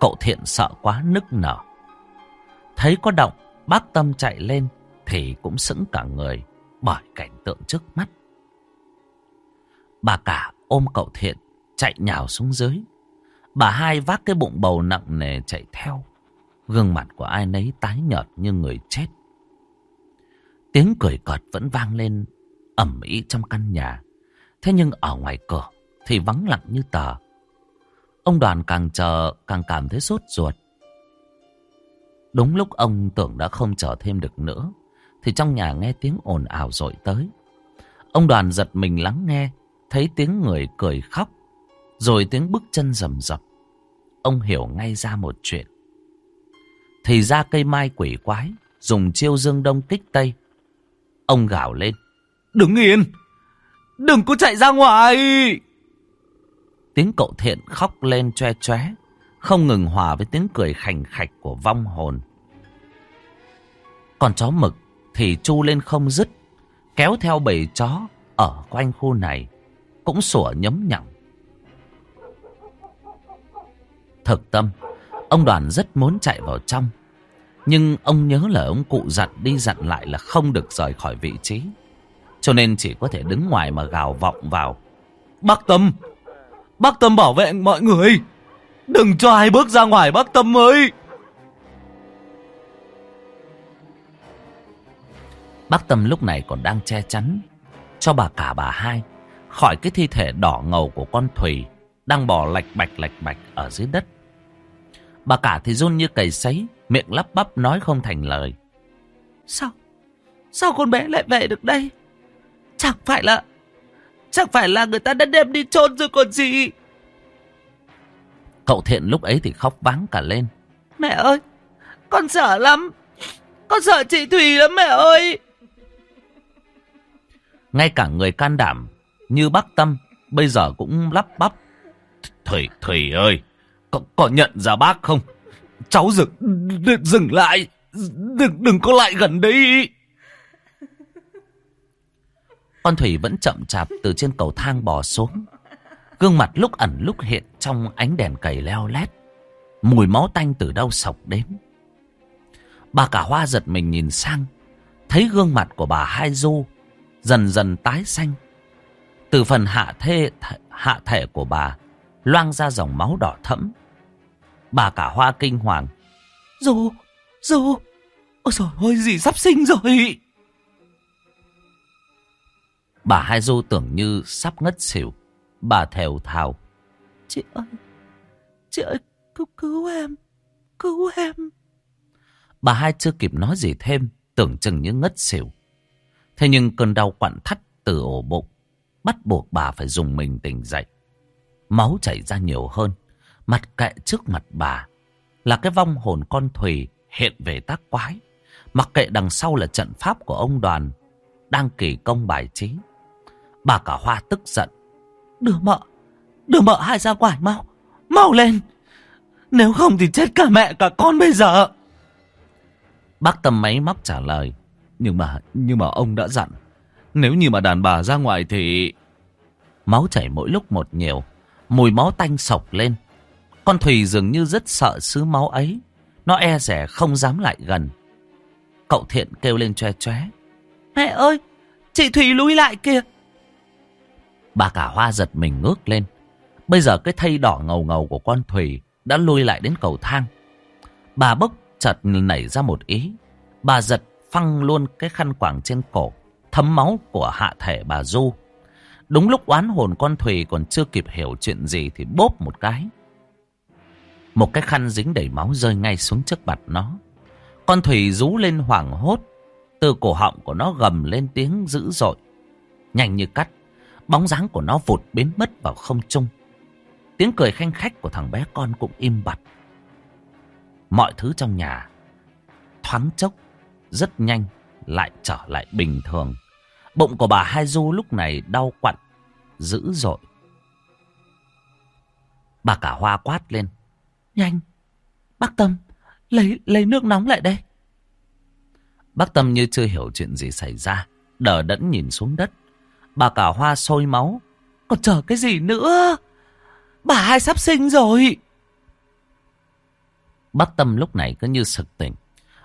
Cậu thiện sợ quá nức nở. Thấy có động, bác Tâm chạy lên thì cũng sững cả người bởi cảnh tượng trước mắt. Bà cả ôm cậu thiện chạy nhào xuống dưới. Bà hai vác cái bụng bầu nặng nề chạy theo. Gương mặt của ai nấy tái nhợt như người chết. Tiếng cười cợt vẫn vang lên ẩm ý trong căn nhà. Thế nhưng ở ngoài cửa thì vắng lặng như tờ. Ông đoàn càng chờ, càng cảm thấy sốt ruột. Đúng lúc ông tưởng đã không chờ thêm được nữa, thì trong nhà nghe tiếng ồn ào dội tới. Ông đoàn giật mình lắng nghe, thấy tiếng người cười khóc, rồi tiếng bước chân rầm rập. Ông hiểu ngay ra một chuyện. Thì ra cây mai quỷ quái dùng chiêu dương đông kích tây Ông gào lên. Đứng yên! Đừng có chạy ra ngoài! Tiếng cậu thiện khóc lên choe choé, không ngừng hòa với tiếng cười khành khạch của vong hồn. Còn chó mực thì chu lên không dứt, kéo theo bầy chó ở quanh khu này, cũng sủa nhấm nhặng. Thực tâm, ông đoàn rất muốn chạy vào trong, nhưng ông nhớ là ông cụ dặn đi dặn lại là không được rời khỏi vị trí. Cho nên chỉ có thể đứng ngoài mà gào vọng vào. Bác Tâm! Bác Tâm bảo vệ mọi người! Đừng cho ai bước ra ngoài, bác Tâm ơi! Bác Tâm lúc này còn đang che chắn cho bà cả bà hai khỏi cái thi thể đỏ ngầu của con Thùy đang bò lạch bạch lạch bạch ở dưới đất. Bà cả thì run như cầy sấy miệng lắp bắp nói không thành lời. Sao? Sao con bé lại về được đây? Chẳng phải là... Chẳng phải là người ta đã đem đi chôn rồi còn gì? Cậu thiện lúc ấy thì khóc váng cả lên. Mẹ ơi! Con sợ lắm! Con sợ chị Thùy lắm mẹ ơi! Ngay cả người can đảm như bác Tâm bây giờ cũng lắp bắp. Thùy, Thùy ơi! Có, có nhận ra bác không? Cháu dừng, đừng, dừng lại! Đừng, đừng có lại gần đi. Con Thủy vẫn chậm chạp từ trên cầu thang bò xuống. Gương mặt lúc ẩn lúc hiện trong ánh đèn cầy leo lét. Mùi máu tanh từ đâu sọc đến. Bà cả hoa giật mình nhìn sang. Thấy gương mặt của bà Hai Du dần dần tái xanh. Từ phần hạ thê hạ thể của bà loang ra dòng máu đỏ thẫm. Bà cả hoa kinh hoàng. Du, Du, ôi trời ơi, gì sắp sinh rồi. Bà Hai Du tưởng như sắp ngất xỉu. Bà thèo thào. Chị ơi, chị ơi, cứu cứu em, cứu em. Bà Hai chưa kịp nói gì thêm, tưởng chừng như ngất xỉu. Thế nhưng cơn đau quặn thắt từ ổ bụng, bắt buộc bà phải dùng mình tỉnh dậy. Máu chảy ra nhiều hơn, mặt kệ trước mặt bà là cái vong hồn con Thùy hiện về tác quái. Mặc kệ đằng sau là trận pháp của ông đoàn đang kỳ công bài trí. Bà cả hoa tức giận. Đưa mợ, đưa mợ hai ra ngoài mau, mau lên. Nếu không thì chết cả mẹ cả con bây giờ. Bác Tâm máy móc trả lời. Nhưng mà, nhưng mà ông đã dặn. Nếu như mà đàn bà ra ngoài thì... Máu chảy mỗi lúc một nhiều. Mùi máu tanh sộc lên. Con Thùy dường như rất sợ sứ máu ấy. Nó e rẻ không dám lại gần. Cậu thiện kêu lên choe choé. Mẹ ơi, chị Thùy lui lại kìa. Bà cả hoa giật mình ngước lên. Bây giờ cái thây đỏ ngầu ngầu của con Thùy đã lui lại đến cầu thang. Bà bốc chợt nảy ra một ý. Bà giật phăng luôn cái khăn quàng trên cổ, thấm máu của hạ thể bà Du. Đúng lúc oán hồn con Thùy còn chưa kịp hiểu chuyện gì thì bốp một cái. Một cái khăn dính đầy máu rơi ngay xuống trước mặt nó. Con thủy rú lên hoảng hốt. Từ cổ họng của nó gầm lên tiếng dữ dội. Nhanh như cắt. Bóng dáng của nó vụt biến mất vào không trung. Tiếng cười khanh khách của thằng bé con cũng im bặt. Mọi thứ trong nhà thoáng chốc rất nhanh lại trở lại bình thường. Bụng của bà Hai Du lúc này đau quặn, dữ dội. Bà cả hoa quát lên. Nhanh, bác Tâm, lấy lấy nước nóng lại đây. Bác Tâm như chưa hiểu chuyện gì xảy ra, đờ đẫn nhìn xuống đất. Bà cả hoa sôi máu. Còn chờ cái gì nữa? Bà hai sắp sinh rồi. Bác Tâm lúc này cứ như sực tỉnh.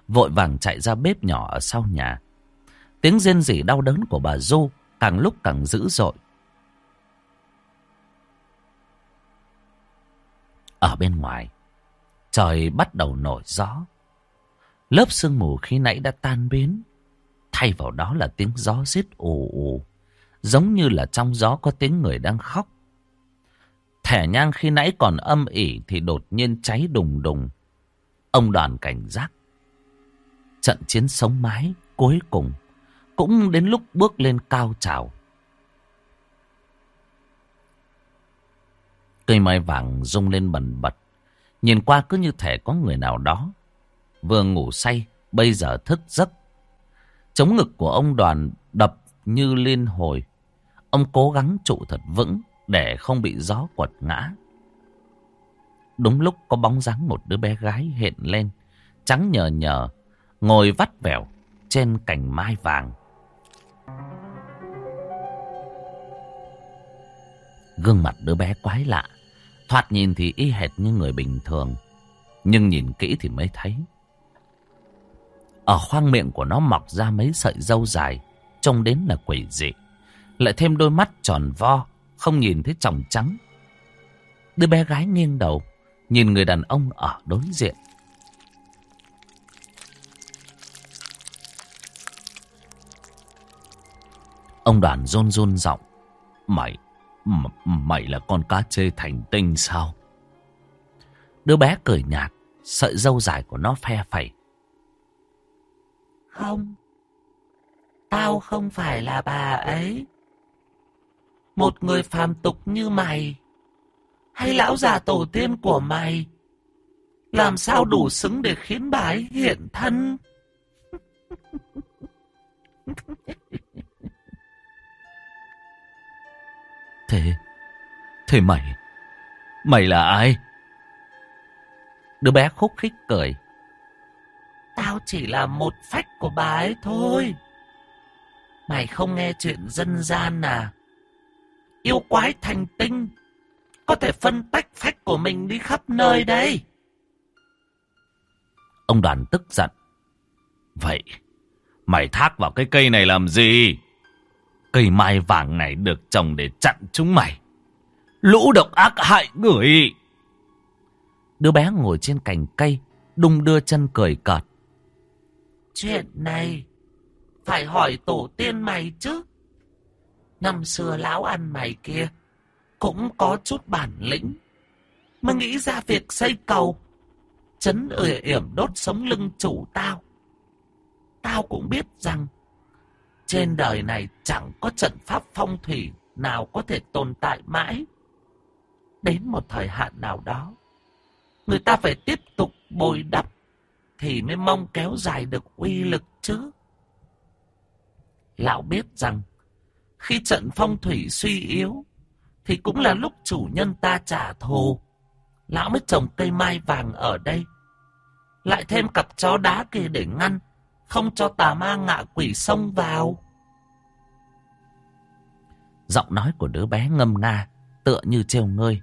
Vội vàng chạy ra bếp nhỏ ở sau nhà. Tiếng rên rỉ đau đớn của bà Du càng lúc càng dữ dội. Ở bên ngoài, trời bắt đầu nổi gió. Lớp sương mù khi nãy đã tan biến. Thay vào đó là tiếng gió rít ù ù. Giống như là trong gió có tiếng người đang khóc. Thẻ nhang khi nãy còn âm ỉ thì đột nhiên cháy đùng đùng. Ông đoàn cảnh giác. Trận chiến sống mái cuối cùng cũng đến lúc bước lên cao trào. Cây mai vàng rung lên bần bật. Nhìn qua cứ như thể có người nào đó. Vừa ngủ say, bây giờ thức giấc. Chống ngực của ông đoàn đập như liên hồi. Ông cố gắng trụ thật vững để không bị gió quật ngã. Đúng lúc có bóng dáng một đứa bé gái hiện lên, trắng nhờ nhờ, ngồi vắt vẻo trên cành mai vàng. Gương mặt đứa bé quái lạ, thoạt nhìn thì y hệt như người bình thường, nhưng nhìn kỹ thì mới thấy. Ở khoang miệng của nó mọc ra mấy sợi dâu dài, trông đến là quỷ dị. Lại thêm đôi mắt tròn vo, không nhìn thấy tròng trắng. Đứa bé gái nghiêng đầu, nhìn người đàn ông ở đối diện. Ông đoàn rôn rôn giọng. Mày, mày là con cá chê thành tinh sao? Đứa bé cười nhạt, sợi dâu dài của nó phe phẩy. Không, tao không phải là bà ấy. Một người phàm tục như mày, hay lão già tổ tiên của mày, làm sao đủ xứng để khiến bà ấy hiện thân? <laughs> Thế, thế mày, mày là ai? Đứa bé khúc khích cười. Tao chỉ là một phách của bà ấy thôi. Mày không nghe chuyện dân gian à? Yêu quái thành tinh, có thể phân tách phách của mình đi khắp nơi đây. Ông đoàn tức giận. Vậy, mày thác vào cái cây này làm gì? Cây mai vàng này được trồng để chặn chúng mày. Lũ độc ác hại người. Đứa bé ngồi trên cành cây, đung đưa chân cười cợt. Chuyện này, phải hỏi tổ tiên mày chứ. Năm xưa lão ăn mày kia, cũng có chút bản lĩnh. Mà nghĩ ra việc xây cầu, chấn ỉa yểm đốt sống lưng chủ tao. Tao cũng biết rằng, trên đời này chẳng có trận pháp phong thủy nào có thể tồn tại mãi. Đến một thời hạn nào đó, người ta phải tiếp tục bồi đắp thì mới mong kéo dài được uy lực chứ. Lão biết rằng khi trận phong thủy suy yếu thì cũng là lúc chủ nhân ta trả thù. Lão mới trồng cây mai vàng ở đây. Lại thêm cặp chó đá kia để ngăn, không cho tà ma ngạ quỷ xông vào. Giọng nói của đứa bé ngâm nga, tựa như trêu ngơi.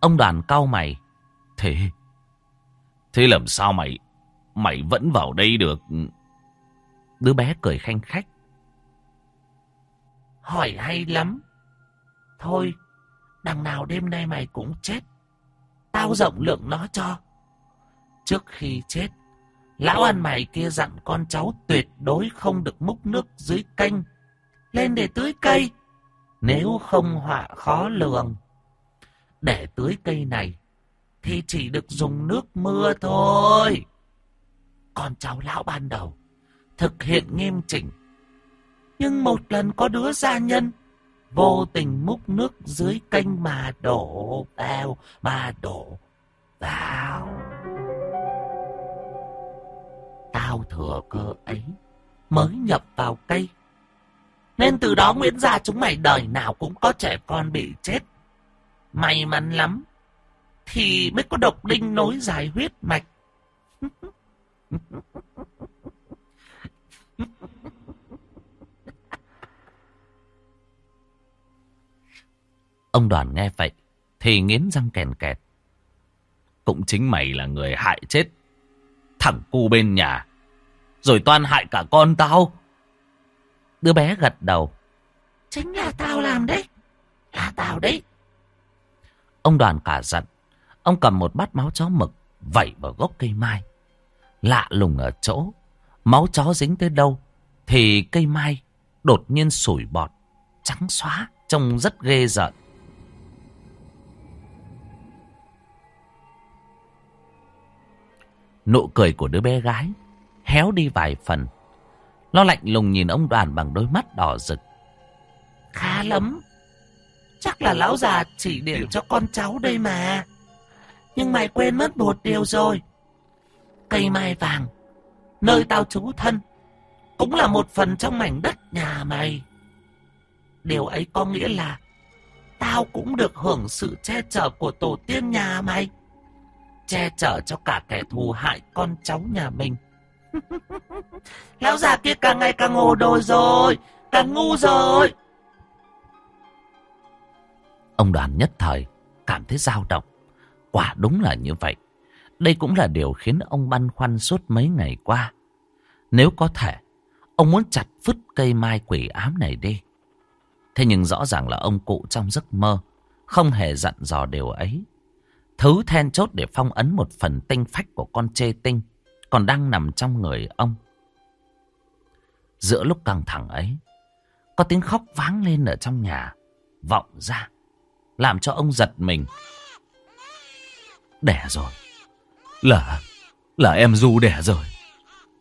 Ông đoàn cau mày. Thế, thế làm sao mày, mày vẫn vào đây được? Đứa bé cười khanh khách. Hỏi hay lắm. Thôi, đằng nào đêm nay mày cũng chết. Tao rộng lượng nó cho. Trước khi chết, lão ăn mày kia dặn con cháu tuyệt đối không được múc nước dưới canh. Lên để tưới cây. Nếu không họa khó lường. Để tưới cây này, thì chỉ được dùng nước mưa thôi. Con cháu lão ban đầu, thực hiện nghiêm chỉnh nhưng một lần có đứa gia nhân vô tình múc nước dưới kênh mà đổ vào, mà đổ vào sao thừa cơ ấy mới nhập vào cây. Nên từ đó Nguyễn gia chúng mày đời nào cũng có trẻ con bị chết. May mắn lắm. Thì mới có độc đinh nối dài huyết mạch. Ông đoàn nghe vậy thì nghiến răng kèn kẹt. Cũng chính mày là người hại chết thằng cu bên nhà. Rồi toan hại cả con tao. Đứa bé gật đầu. Chính là tao làm đấy. Là tao đấy. Ông đoàn cả giận. Ông cầm một bát máu chó mực vẩy vào gốc cây mai. Lạ lùng ở chỗ. Máu chó dính tới đâu thì cây mai đột nhiên sủi bọt. Trắng xóa trông rất ghê giận. Nụ cười của đứa bé gái héo đi vài phần. Nó lạnh lùng nhìn ông đoàn bằng đôi mắt đỏ rực. Khá lắm. Chắc là lão già chỉ điểm cho con cháu đây mà. Nhưng mày quên mất một điều rồi. Cây mai vàng, nơi tao trú thân, cũng là một phần trong mảnh đất nhà mày. Điều ấy có nghĩa là tao cũng được hưởng sự che chở của tổ tiên nhà mày che chở cho cả kẻ thù hại con cháu nhà mình. Lão già kia càng ngày càng hồ đồ rồi, càng ngu rồi. Ông đoàn nhất thời cảm thấy dao động. Quả đúng là như vậy. Đây cũng là điều khiến ông băn khoăn suốt mấy ngày qua. Nếu có thể, ông muốn chặt vứt cây mai quỷ ám này đi. Thế nhưng rõ ràng là ông cụ trong giấc mơ không hề dặn dò điều ấy. Thứ then chốt để phong ấn một phần tinh phách của con chê tinh còn đang nằm trong người ông. Giữa lúc căng thẳng ấy, Có tiếng khóc váng lên ở trong nhà. Vọng ra. Làm cho ông giật mình. Đẻ rồi. Là, là em Du đẻ rồi.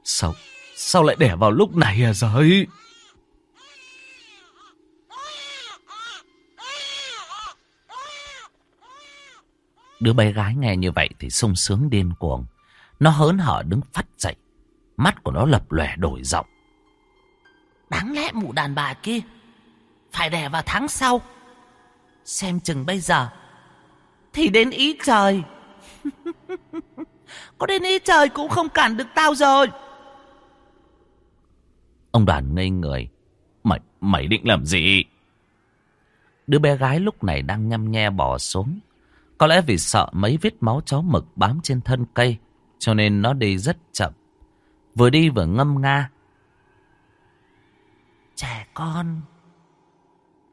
Sao, sao lại đẻ vào lúc này à giới? Đứa bé gái nghe như vậy thì sung sướng điên cuồng. Nó hớn hở đứng phát dậy. Mắt của nó lập lòe đổi giọng. Đáng lẽ mụ đàn bà kia phải đẻ vào tháng sau. Xem chừng bây giờ thì đến ý trời. <laughs> Có đến ý trời cũng không cản được tao rồi. Ông đoàn ngây người. Mày, mày định làm gì? Đứa bé gái lúc này đang nhăm nhe bò xuống. Có lẽ vì sợ mấy vết máu chó mực bám trên thân cây, cho nên nó đi rất chậm. Vừa đi vừa ngâm nga. Trẻ con,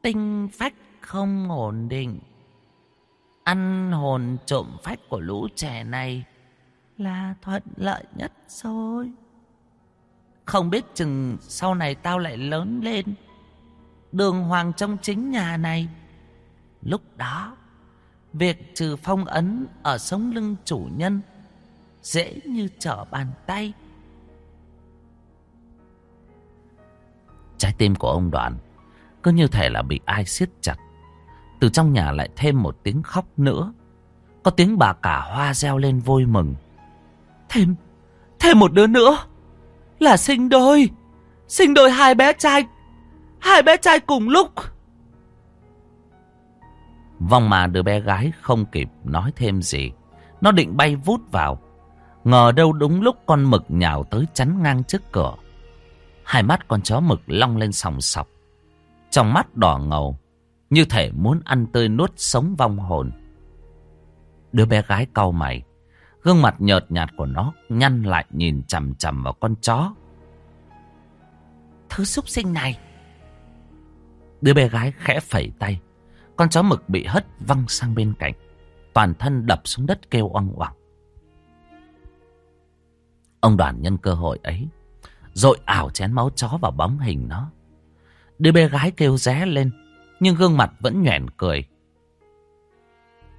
tinh phách không ổn định. Ăn hồn trộm phách của lũ trẻ này là thuận lợi nhất rồi. Không biết chừng sau này tao lại lớn lên. Đường hoàng trong chính nhà này. Lúc đó Việc trừ phong ấn ở sống lưng chủ nhân dễ như trở bàn tay. Trái tim của ông Đoàn cứ như thể là bị ai siết chặt. Từ trong nhà lại thêm một tiếng khóc nữa. Có tiếng bà cả hoa reo lên vui mừng. Thêm, thêm một đứa nữa. Là sinh đôi. Sinh đôi hai bé trai. Hai bé trai cùng lúc. Vòng mà đứa bé gái không kịp nói thêm gì. Nó định bay vút vào. Ngờ đâu đúng lúc con mực nhào tới chắn ngang trước cửa. Hai mắt con chó mực long lên sòng sọc. Trong mắt đỏ ngầu. Như thể muốn ăn tươi nuốt sống vong hồn. Đứa bé gái cau mày. Gương mặt nhợt nhạt của nó nhăn lại nhìn chằm chằm vào con chó. Thứ súc sinh này. Đứa bé gái khẽ phẩy tay. Con chó mực bị hất văng sang bên cạnh. Toàn thân đập xuống đất kêu oang oang. Ông đoàn nhân cơ hội ấy. Rồi ảo chén máu chó vào bóng hình nó. Đứa bé gái kêu ré lên. Nhưng gương mặt vẫn nhoẻn cười.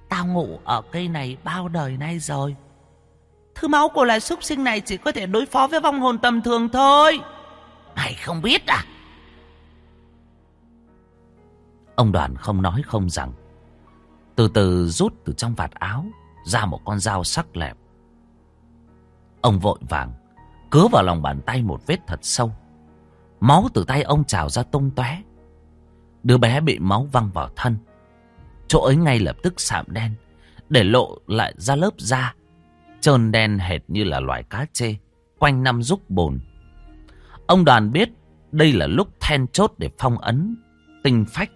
Tao ngủ ở cây này bao đời nay rồi. Thứ máu của loài súc sinh này chỉ có thể đối phó với vong hồn tầm thường thôi. Mày không biết à? Ông đoàn không nói không rằng. Từ từ rút từ trong vạt áo ra một con dao sắc lẹp Ông vội vàng cứa vào lòng bàn tay một vết thật sâu. Máu từ tay ông trào ra tung tóe. Đứa bé bị máu văng vào thân. Chỗ ấy ngay lập tức sạm đen, để lộ lại ra lớp da, trơn đen hệt như là loài cá chê, quanh năm rúc bồn. Ông đoàn biết đây là lúc then chốt để phong ấn, tinh phách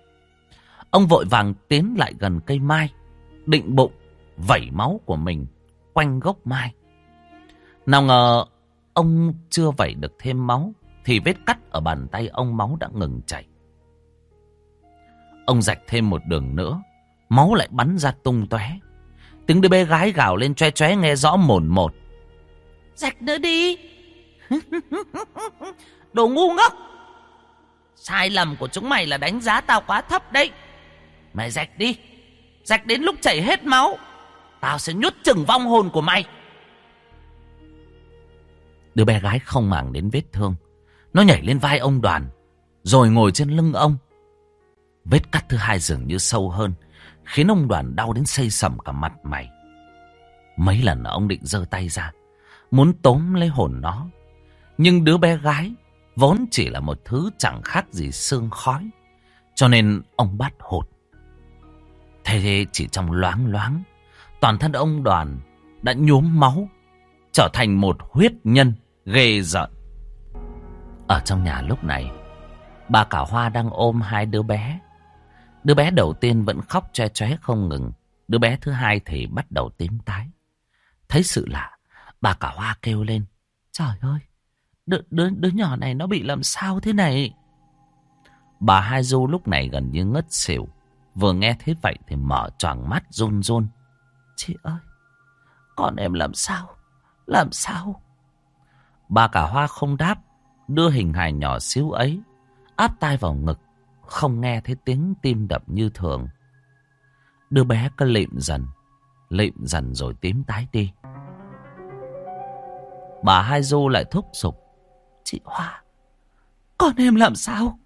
Ông vội vàng tiến lại gần cây mai, định bụng, vẩy máu của mình quanh gốc mai. Nào ngờ ông chưa vẩy được thêm máu, thì vết cắt ở bàn tay ông máu đã ngừng chảy. Ông rạch thêm một đường nữa, máu lại bắn ra tung tóe. Tiếng đứa bé gái gào lên choe choe nghe rõ mồn một. Rạch nữa đi. <laughs> Đồ ngu ngốc. Sai lầm của chúng mày là đánh giá tao quá thấp đấy. Mày rạch đi. Rạch đến lúc chảy hết máu. Tao sẽ nhốt chừng vong hồn của mày. Đứa bé gái không màng đến vết thương. Nó nhảy lên vai ông đoàn. Rồi ngồi trên lưng ông. Vết cắt thứ hai dường như sâu hơn. Khiến ông đoàn đau đến xây sầm cả mặt mày. Mấy lần ông định giơ tay ra. Muốn tóm lấy hồn nó. Nhưng đứa bé gái vốn chỉ là một thứ chẳng khác gì xương khói. Cho nên ông bắt hụt. Thế chỉ trong loáng loáng, toàn thân ông đoàn đã nhuốm máu, trở thành một huyết nhân ghê giận. Ở trong nhà lúc này, bà cả Hoa đang ôm hai đứa bé. Đứa bé đầu tiên vẫn khóc choe choe không ngừng, đứa bé thứ hai thì bắt đầu tím tái. Thấy sự lạ, bà cả Hoa kêu lên, trời ơi, đứa, đứa, đứa nhỏ này nó bị làm sao thế này? Bà Hai Du lúc này gần như ngất xỉu. Vừa nghe thế vậy thì mở choàng mắt run run. Chị ơi, con em làm sao? Làm sao? Bà cả hoa không đáp, đưa hình hài nhỏ xíu ấy, áp tai vào ngực, không nghe thấy tiếng tim đập như thường. Đứa bé cứ lịm dần, lịm dần rồi tím tái đi. Bà Hai Du lại thúc giục. Chị Hoa, con em làm sao?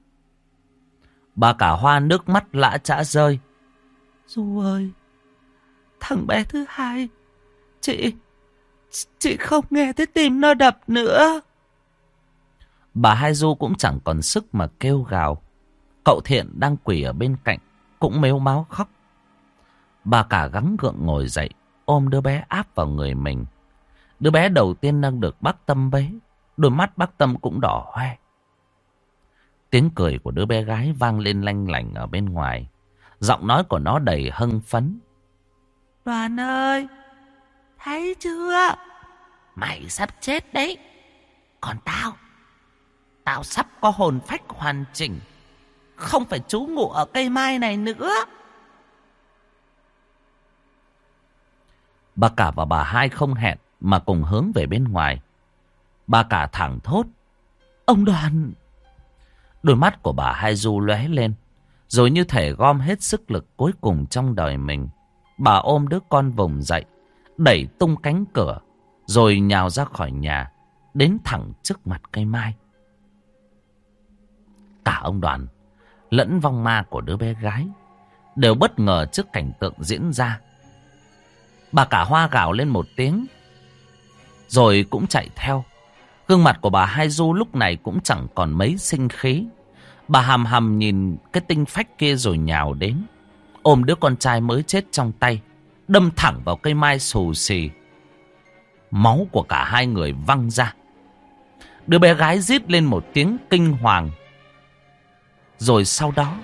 Bà cả Hoa nước mắt lã chã rơi. Du ơi, thằng bé thứ hai, chị, chị không nghe thấy tim nó đập nữa. Bà Hai Du cũng chẳng còn sức mà kêu gào. Cậu Thiện đang quỳ ở bên cạnh, cũng mếu máu khóc. Bà cả gắng gượng ngồi dậy, ôm đứa bé áp vào người mình. Đứa bé đầu tiên đang được bác Tâm bế, đôi mắt bác Tâm cũng đỏ hoe. Tiếng cười của đứa bé gái vang lên lanh lảnh ở bên ngoài. Giọng nói của nó đầy hưng phấn. Đoàn ơi, thấy chưa? Mày sắp chết đấy. Còn tao, tao sắp có hồn phách hoàn chỉnh. Không phải trú ngụ ở cây mai này nữa. Bà cả và bà hai không hẹn mà cùng hướng về bên ngoài. Bà cả thẳng thốt. Ông đoàn... Đôi mắt của bà hai du lóe lên. Rồi như thể gom hết sức lực cuối cùng trong đời mình. Bà ôm đứa con vùng dậy. Đẩy tung cánh cửa. Rồi nhào ra khỏi nhà. Đến thẳng trước mặt cây mai. Cả ông đoàn lẫn vong ma của đứa bé gái đều bất ngờ trước cảnh tượng diễn ra. Bà cả hoa gào lên một tiếng, rồi cũng chạy theo. Gương mặt của bà Hai Du lúc này cũng chẳng còn mấy sinh khí. Bà hàm hàm nhìn cái tinh phách kia rồi nhào đến. Ôm đứa con trai mới chết trong tay. Đâm thẳng vào cây mai xù xì. Máu của cả hai người văng ra. Đứa bé gái rít lên một tiếng kinh hoàng. Rồi sau đó,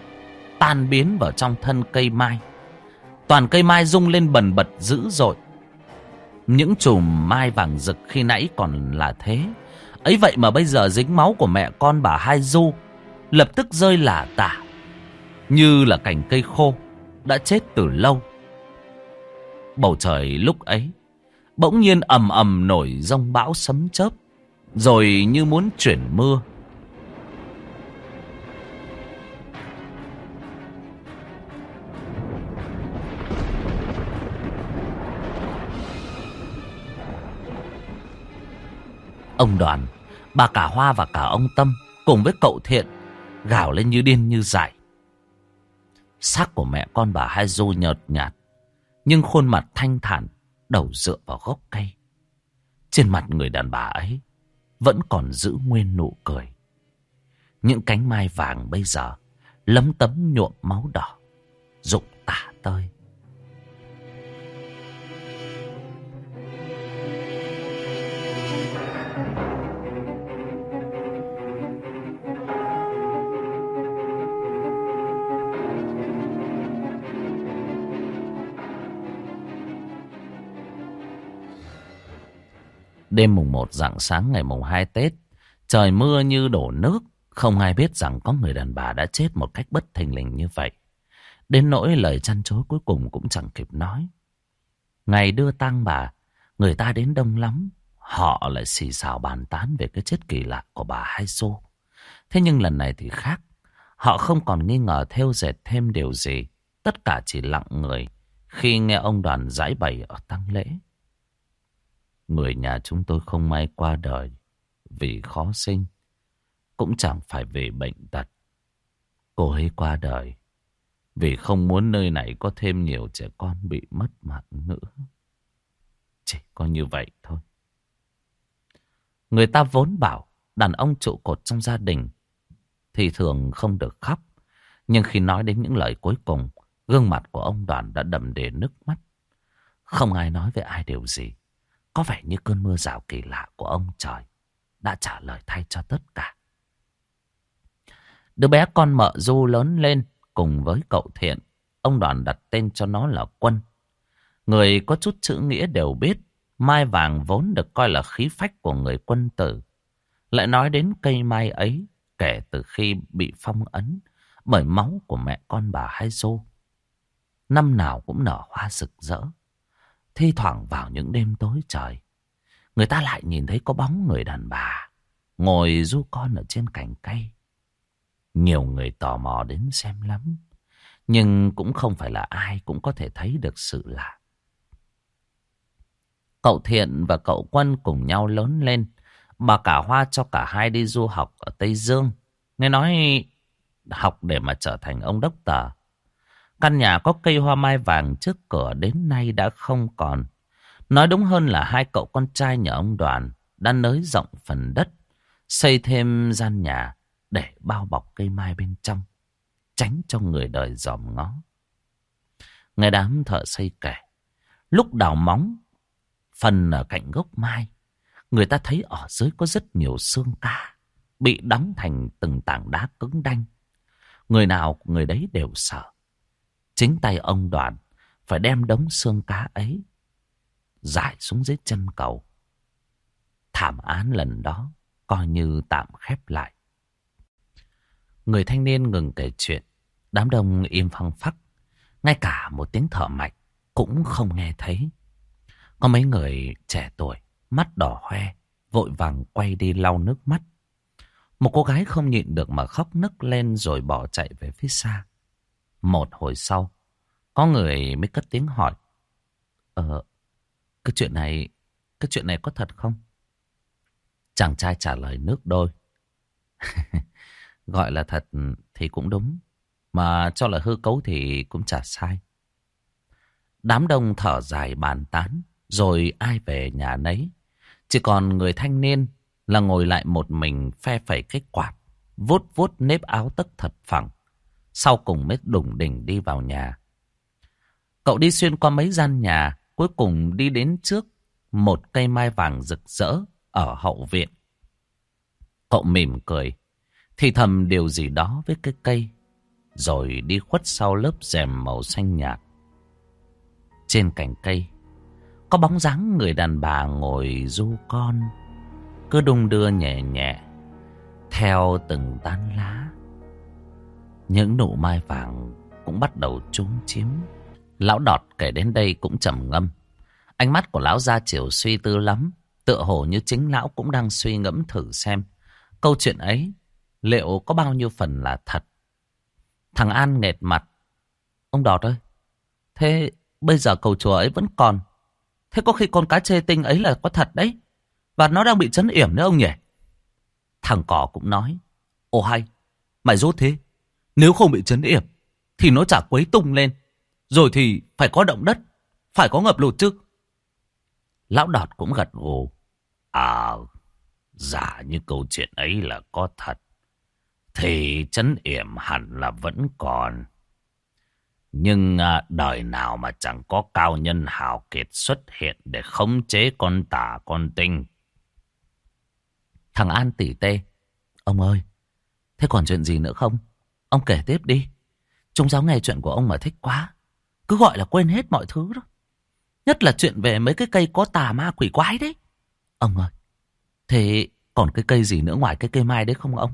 tan biến vào trong thân cây mai. Toàn cây mai rung lên bần bật dữ dội. Những chùm mai vàng rực khi nãy còn là thế. Ấy vậy mà bây giờ dính máu của mẹ con bà Hai Du lập tức rơi lả tả. Như là cành cây khô đã chết từ lâu. Bầu trời lúc ấy bỗng nhiên ầm ầm nổi rông bão sấm chớp. Rồi như muốn chuyển mưa. Ông đoàn, bà cả Hoa và cả ông Tâm cùng với cậu Thiện gào lên như điên như dại. Xác của mẹ con bà Hai Du nhợt nhạt, nhưng khuôn mặt thanh thản, đầu dựa vào gốc cây. Trên mặt người đàn bà ấy vẫn còn giữ nguyên nụ cười. Những cánh mai vàng bây giờ lấm tấm nhuộm máu đỏ, rụng tả tơi. Đêm mùng 1 rạng sáng ngày mùng 2 Tết, trời mưa như đổ nước, không ai biết rằng có người đàn bà đã chết một cách bất thình lình như vậy. Đến nỗi lời chăn chối cuối cùng cũng chẳng kịp nói. Ngày đưa tang bà, người ta đến đông lắm, họ lại xì xào bàn tán về cái chết kỳ lạ của bà Hai Xô. Thế nhưng lần này thì khác, họ không còn nghi ngờ theo dệt thêm điều gì, tất cả chỉ lặng người khi nghe ông đoàn giải bày ở tăng lễ. Người nhà chúng tôi không may qua đời vì khó sinh, cũng chẳng phải vì bệnh tật. Cô ấy qua đời vì không muốn nơi này có thêm nhiều trẻ con bị mất mạng nữa. Chỉ có như vậy thôi. Người ta vốn bảo đàn ông trụ cột trong gia đình thì thường không được khóc. Nhưng khi nói đến những lời cuối cùng, gương mặt của ông đoàn đã đầm đìa nước mắt. Không ai nói với ai điều gì. Có vẻ như cơn mưa rào kỳ lạ của ông trời đã trả lời thay cho tất cả. Đứa bé con mợ du lớn lên cùng với cậu Thiện. Ông đoàn đặt tên cho nó là Quân. Người có chút chữ nghĩa đều biết, mai vàng vốn được coi là khí phách của người quân tử. Lại nói đến cây mai ấy kể từ khi bị phong ấn bởi máu của mẹ con bà Hai Xô. Năm nào cũng nở hoa rực rỡ. Thi thoảng vào những đêm tối trời, người ta lại nhìn thấy có bóng người đàn bà ngồi du con ở trên cành cây. Nhiều người tò mò đến xem lắm. Nhưng cũng không phải là ai cũng có thể thấy được sự lạ. Cậu Thiện và cậu Quân cùng nhau lớn lên. Bà cả hoa cho cả hai đi du học ở Tây Dương. Nghe nói học để mà trở thành ông đốc tờ. Căn nhà có cây hoa mai vàng trước cửa đến nay đã không còn. Nói đúng hơn là hai cậu con trai nhà ông đoàn đã nới rộng phần đất, xây thêm gian nhà để bao bọc cây mai bên trong, tránh cho người đời dòm ngó. Nghe đám thợ xây kể, lúc đào móng, phần ở cạnh gốc mai, người ta thấy ở dưới có rất nhiều xương cá, bị đóng thành từng tảng đá cứng đanh. Người nào người đấy đều sợ. Chính tay ông đoàn phải đem đống xương cá ấy giải xuống dưới chân cầu. Thảm án lần đó coi như tạm khép lại. Người thanh niên ngừng kể chuyện, đám đông im phăng phắc, ngay cả một tiếng thở mạnh cũng không nghe thấy. Có mấy người trẻ tuổi, mắt đỏ hoe, vội vàng quay đi lau nước mắt. Một cô gái không nhịn được mà khóc nức lên rồi bỏ chạy về phía xa. Một hồi sau, có người mới cất tiếng hỏi. Ờ, cái chuyện này, cái chuyện này có thật không? Chàng trai trả lời nước đôi. <laughs> Gọi là thật thì cũng đúng. Mà cho là hư cấu thì cũng chả sai. Đám đông thở dài bàn tán. Rồi ai về nhà nấy. Chỉ còn người thanh niên là ngồi lại một mình phe phẩy cái quạt. Vuốt vuốt nếp áo tất thật phẳng. Sau cùng mới đủng đỉnh đi vào nhà. Cậu đi xuyên qua mấy gian nhà. Cuối cùng đi đến trước một cây mai vàng rực rỡ ở hậu viện. Cậu mỉm cười, thì thầm điều gì đó với cái cây, rồi đi khuất sau lớp rèm màu xanh nhạt. Trên cành cây, có bóng dáng người đàn bà ngồi du con, cứ đung đưa nhẹ nhẹ, theo từng tán lá. Những nụ mai vàng cũng bắt đầu trúng chiếm. Lão đọt kể đến đây cũng trầm ngâm. Ánh mắt của lão gia chiều suy tư lắm. Tựa hồ như chính lão cũng đang suy ngẫm thử xem. Câu chuyện ấy liệu có bao nhiêu phần là thật. Thằng An nghệt mặt. Ông Đọt ơi, thế bây giờ cầu chùa ấy vẫn còn. Thế có khi con cá chê tinh ấy là có thật đấy. Và nó đang bị chấn yểm nữa ông nhỉ? Thằng cỏ cũng nói. Ồ hay, mày rút thế. Nếu không bị chấn yểm, thì nó chả quấy tung lên. Rồi thì phải có động đất, phải có ngập lụt chứ. Lão Đọt cũng gật gù. À, giả như câu chuyện ấy là có thật, thì chấn yểm hẳn là vẫn còn. Nhưng à, đời nào mà chẳng có cao nhân hào kiệt xuất hiện để khống chế con tà con tinh. Thằng An tỉ tê. Ông ơi, thế còn chuyện gì nữa không? Ông kể tiếp đi. Chúng giáo nghe chuyện của ông mà thích quá. Cứ gọi là quên hết mọi thứ đó. Nhất là chuyện về mấy cái cây có tà ma quỷ quái đấy. Ông ơi, thế còn cái cây gì nữa ngoài cái cây mai đấy không ông?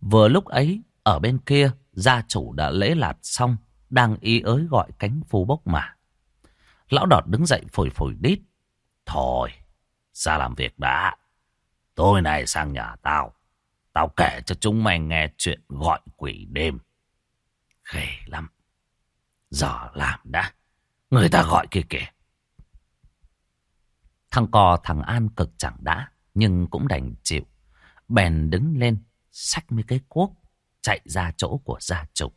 Vừa lúc ấy, ở bên kia, gia chủ đã lễ lạt xong, đang y ới gọi cánh phu bốc mà. Lão đọt đứng dậy phổi phổi đít. Thôi, ra làm việc đã. Tôi này sang nhà tao. Tao kể cho chúng mày nghe chuyện gọi quỷ đêm. Ghê lắm. Giờ làm đã. Người ta gọi kia kìa. Thằng cò thằng An cực chẳng đã. Nhưng cũng đành chịu. Bèn đứng lên. Xách mấy cái cuốc. Chạy ra chỗ của gia chủ.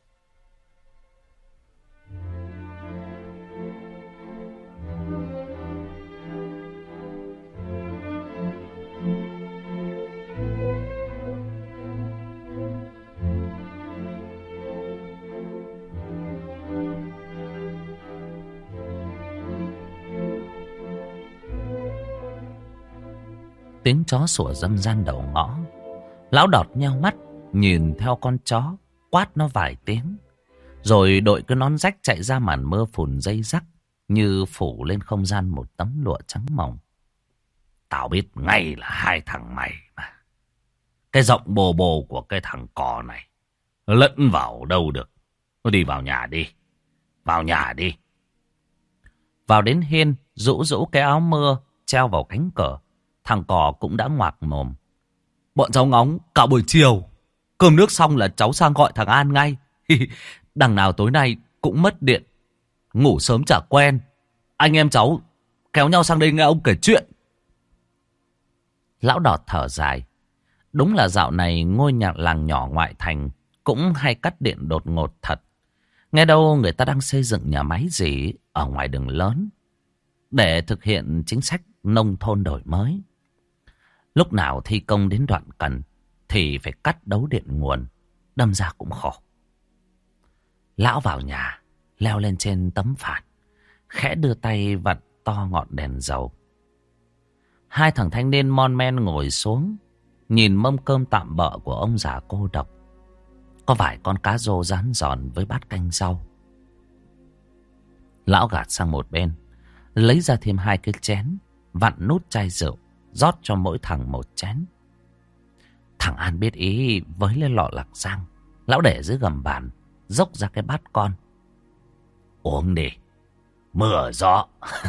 Tiếng chó sủa dâm gian đầu ngõ. Lão đọt nheo mắt, nhìn theo con chó, quát nó vài tiếng. Rồi đội cái nón rách chạy ra màn mưa phùn dây rắc, như phủ lên không gian một tấm lụa trắng mỏng. Tao biết ngay là hai thằng mày mà. Cái giọng bồ bồ của cái thằng cò này, lẫn vào đâu được. Nó đi vào nhà đi, vào nhà đi. Vào đến hiên, rũ rũ cái áo mưa, treo vào cánh cửa. Thằng cò cũng đã ngoạc mồm. Bọn cháu ngóng, cả buổi chiều. Cơm nước xong là cháu sang gọi thằng An ngay. <laughs> Đằng nào tối nay cũng mất điện. Ngủ sớm chả quen. Anh em cháu kéo nhau sang đây nghe ông kể chuyện. Lão đọt thở dài. Đúng là dạo này ngôi nhà làng nhỏ ngoại thành cũng hay cắt điện đột ngột thật. Nghe đâu người ta đang xây dựng nhà máy gì ở ngoài đường lớn để thực hiện chính sách nông thôn đổi mới. Lúc nào thi công đến đoạn cần thì phải cắt đấu điện nguồn, đâm ra cũng khổ. Lão vào nhà, leo lên trên tấm phản, khẽ đưa tay vặn to ngọn đèn dầu. Hai thằng thanh niên mon men ngồi xuống, nhìn mâm cơm tạm bợ của ông già cô độc. Có vài con cá rô rán giòn với bát canh rau. Lão gạt sang một bên, lấy ra thêm hai cái chén, vặn nút chai rượu, rót cho mỗi thằng một chén. Thằng An biết ý với lên lọ lạc giang, lão để dưới gầm bàn, dốc ra cái bát con. Uống đi, mưa gió,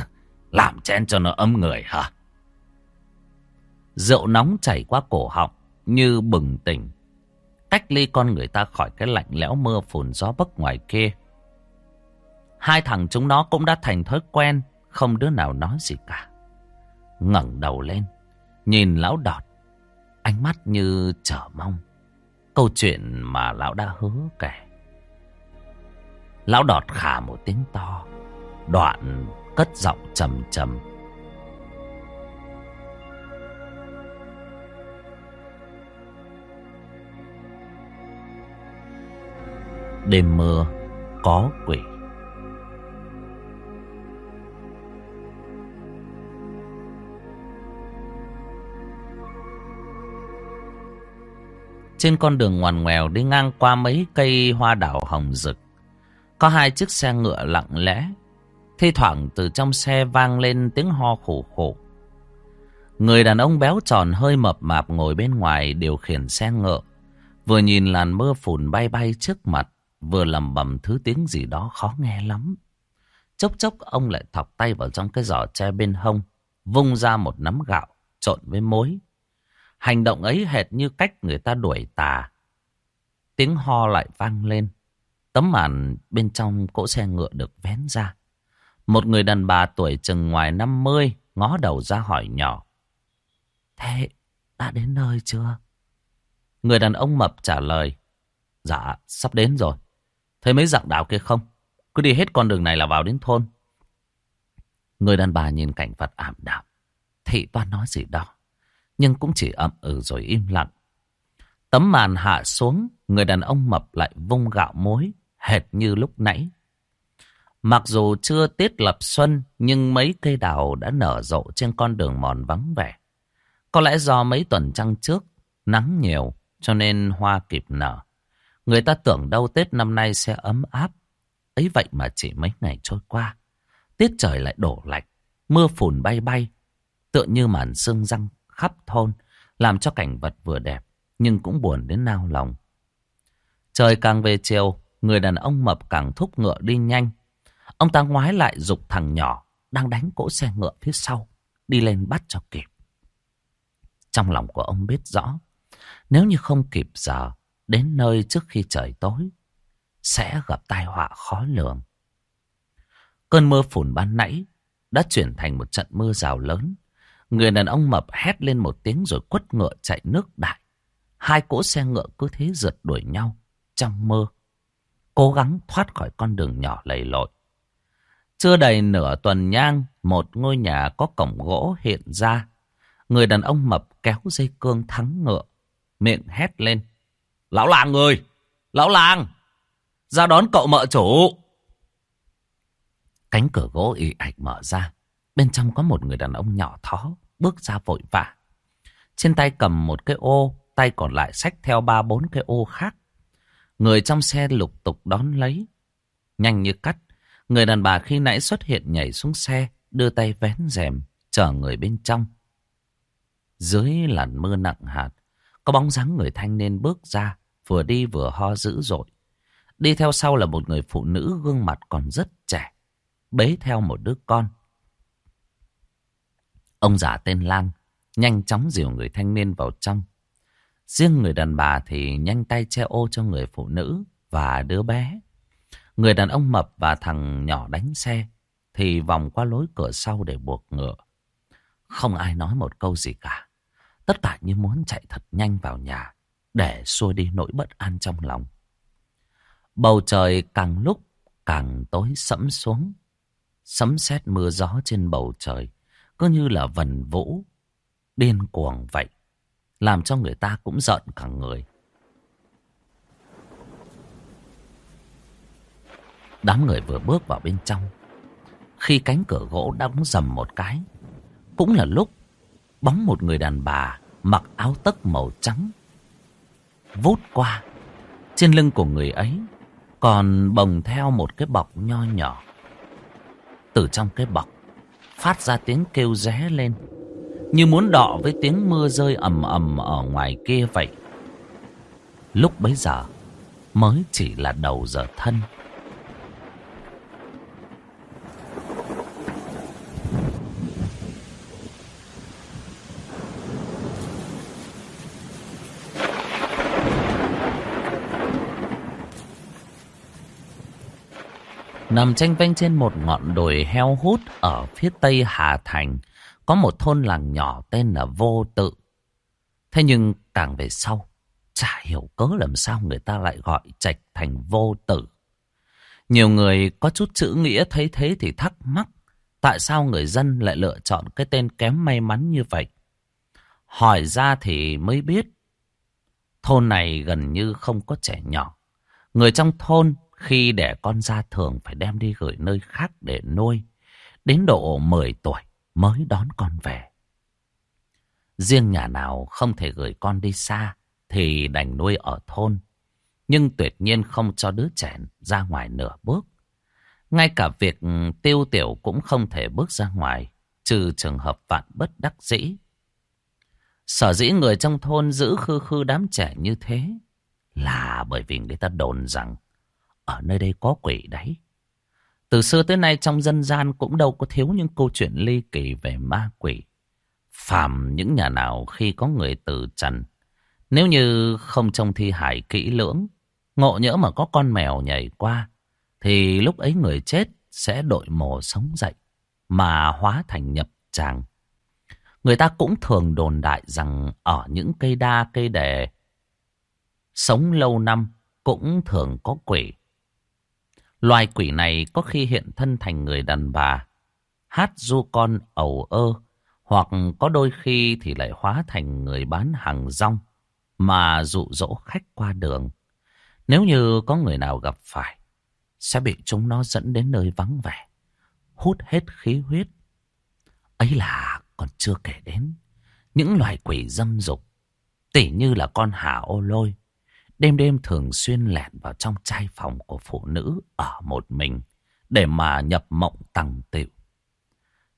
<laughs> làm chén cho nó ấm người hả? Rượu nóng chảy qua cổ họng như bừng tỉnh. Cách ly con người ta khỏi cái lạnh lẽo mưa phùn gió bấc ngoài kia. Hai thằng chúng nó cũng đã thành thói quen, không đứa nào nói gì cả ngẩng đầu lên, nhìn lão đọt, ánh mắt như chờ mong. Câu chuyện mà lão đã hứa kể. Lão đọt khả một tiếng to, đoạn cất giọng trầm trầm. Đêm mưa có quỷ Trên con đường ngoằn ngoèo đi ngang qua mấy cây hoa đào hồng rực Có hai chiếc xe ngựa lặng lẽ Thi thoảng từ trong xe vang lên tiếng ho khổ khổ Người đàn ông béo tròn hơi mập mạp ngồi bên ngoài điều khiển xe ngựa Vừa nhìn làn mưa phùn bay bay trước mặt vừa lầm bầm thứ tiếng gì đó khó nghe lắm. Chốc chốc ông lại thọc tay vào trong cái giỏ tre bên hông, vung ra một nắm gạo trộn với muối. Hành động ấy hệt như cách người ta đuổi tà. Tiếng ho lại vang lên. Tấm màn bên trong cỗ xe ngựa được vén ra. Một người đàn bà tuổi chừng ngoài 50 ngó đầu ra hỏi nhỏ. Thế đã đến nơi chưa? Người đàn ông mập trả lời. Dạ, sắp đến rồi. Thấy mấy dạng đảo kia không? Cứ đi hết con đường này là vào đến thôn. Người đàn bà nhìn cảnh vật ảm đạm. Thị toan nói gì đó. Nhưng cũng chỉ ậm ừ rồi im lặng. Tấm màn hạ xuống. Người đàn ông mập lại vung gạo muối. Hệt như lúc nãy. Mặc dù chưa tiết lập xuân. Nhưng mấy cây đào đã nở rộ trên con đường mòn vắng vẻ. Có lẽ do mấy tuần trăng trước. Nắng nhiều. Cho nên hoa kịp nở. Người ta tưởng đâu Tết năm nay sẽ ấm áp. Ấy vậy mà chỉ mấy ngày trôi qua. Tiết trời lại đổ lạnh. Mưa phùn bay bay. Tựa như màn sương răng khắp thôn. Làm cho cảnh vật vừa đẹp. Nhưng cũng buồn đến nao lòng. Trời càng về chiều. Người đàn ông mập càng thúc ngựa đi nhanh. Ông ta ngoái lại dục thằng nhỏ. Đang đánh cỗ xe ngựa phía sau. Đi lên bắt cho kịp. Trong lòng của ông biết rõ. Nếu như không kịp giờ đến nơi trước khi trời tối, sẽ gặp tai họa khó lường. Cơn mưa phùn ban nãy đã chuyển thành một trận mưa rào lớn. Người đàn ông mập hét lên một tiếng rồi quất ngựa chạy nước đại. Hai cỗ xe ngựa cứ thế rượt đuổi nhau trong mơ, Cố gắng thoát khỏi con đường nhỏ lầy lội. Chưa đầy nửa tuần nhang, một ngôi nhà có cổng gỗ hiện ra. Người đàn ông mập kéo dây cương thắng ngựa, miệng hét lên. Lão làng người! Lão làng! Ra đón cậu mợ chủ! Cánh cửa gỗ ị ạch mở ra. Bên trong có một người đàn ông nhỏ thó, bước ra vội vã. Trên tay cầm một cái ô, tay còn lại xách theo ba bốn cái ô khác. Người trong xe lục tục đón lấy. Nhanh như cắt, người đàn bà khi nãy xuất hiện nhảy xuống xe, đưa tay vén rèm, chờ người bên trong. Dưới làn mưa nặng hạt, có bóng dáng người thanh niên bước ra, vừa đi vừa ho dữ dội. Đi theo sau là một người phụ nữ gương mặt còn rất trẻ, bế theo một đứa con. Ông già tên Lang nhanh chóng dìu người thanh niên vào trong. Riêng người đàn bà thì nhanh tay che ô cho người phụ nữ và đứa bé. Người đàn ông mập và thằng nhỏ đánh xe thì vòng qua lối cửa sau để buộc ngựa. Không ai nói một câu gì cả. Tất cả như muốn chạy thật nhanh vào nhà để xua đi nỗi bất an trong lòng. Bầu trời càng lúc càng tối sẫm xuống. Sấm sét mưa gió trên bầu trời cứ như là vần vũ, điên cuồng vậy. Làm cho người ta cũng giận cả người. Đám người vừa bước vào bên trong. Khi cánh cửa gỗ đóng dầm một cái. Cũng là lúc bóng một người đàn bà mặc áo tấc màu trắng. Vút qua. Trên lưng của người ấy còn bồng theo một cái bọc nho nhỏ. Từ trong cái bọc phát ra tiếng kêu ré lên. Như muốn đọ với tiếng mưa rơi ầm ầm ở ngoài kia vậy. Lúc bấy giờ, mới chỉ là đầu giờ thân. Nằm tranh vênh trên một ngọn đồi heo hút ở phía tây Hà Thành, có một thôn làng nhỏ tên là Vô Tự. Thế nhưng càng về sau, chả hiểu cớ làm sao người ta lại gọi trạch thành Vô Tự. Nhiều người có chút chữ nghĩa thấy thế thì thắc mắc, tại sao người dân lại lựa chọn cái tên kém may mắn như vậy? Hỏi ra thì mới biết, thôn này gần như không có trẻ nhỏ. Người trong thôn khi đẻ con ra thường phải đem đi gửi nơi khác để nuôi. Đến độ 10 tuổi mới đón con về. Riêng nhà nào không thể gửi con đi xa thì đành nuôi ở thôn. Nhưng tuyệt nhiên không cho đứa trẻ ra ngoài nửa bước. Ngay cả việc tiêu tiểu cũng không thể bước ra ngoài, trừ trường hợp vạn bất đắc dĩ. Sở dĩ người trong thôn giữ khư khư đám trẻ như thế là bởi vì người ta đồn rằng ở nơi đây có quỷ đấy. Từ xưa tới nay trong dân gian cũng đâu có thiếu những câu chuyện ly kỳ về ma quỷ. Phàm những nhà nào khi có người từ trần, nếu như không trông thi hải kỹ lưỡng, ngộ nhỡ mà có con mèo nhảy qua, thì lúc ấy người chết sẽ đội mồ sống dậy, mà hóa thành nhập tràng. Người ta cũng thường đồn đại rằng ở những cây đa cây đề, sống lâu năm cũng thường có quỷ. Loài quỷ này có khi hiện thân thành người đàn bà, hát du con ầu ơ, hoặc có đôi khi thì lại hóa thành người bán hàng rong mà dụ dỗ khách qua đường. Nếu như có người nào gặp phải, sẽ bị chúng nó dẫn đến nơi vắng vẻ, hút hết khí huyết. Ấy là còn chưa kể đến những loài quỷ dâm dục, tỉ như là con hà ô lôi, Đêm đêm thường xuyên lẹn vào trong trai phòng của phụ nữ ở một mình để mà nhập mộng tăng tịu.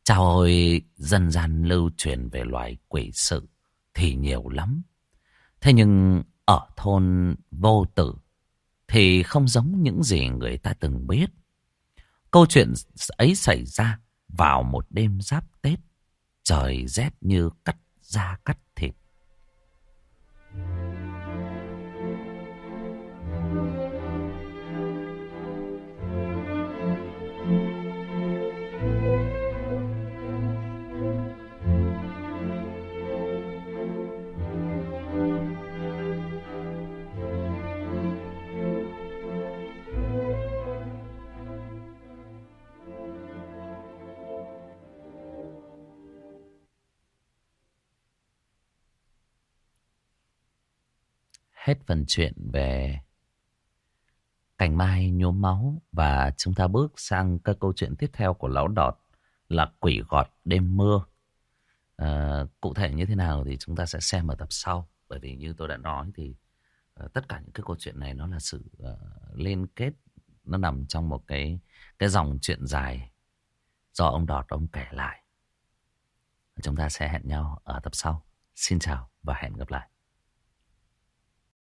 Chào ơi, dân gian lưu truyền về loài quỷ sự thì nhiều lắm. Thế nhưng ở thôn vô tử thì không giống những gì người ta từng biết. Câu chuyện ấy xảy ra vào một đêm giáp Tết, trời rét như cắt da cắt thịt. Hết phần chuyện về cành mai nhuốm máu và chúng ta bước sang các câu chuyện tiếp theo của lão đọt là quỷ gọi đêm mưa. À, cụ thể như thế nào thì chúng ta sẽ xem ở tập sau bởi vì như tôi đã nói thì uh, tất cả những cái câu chuyện này nó là sự uh, liên kết nó nằm trong một cái cái dòng chuyện dài do ông đọt ông kể lại. Chúng ta sẽ hẹn nhau ở tập sau. Xin chào và hẹn gặp lại.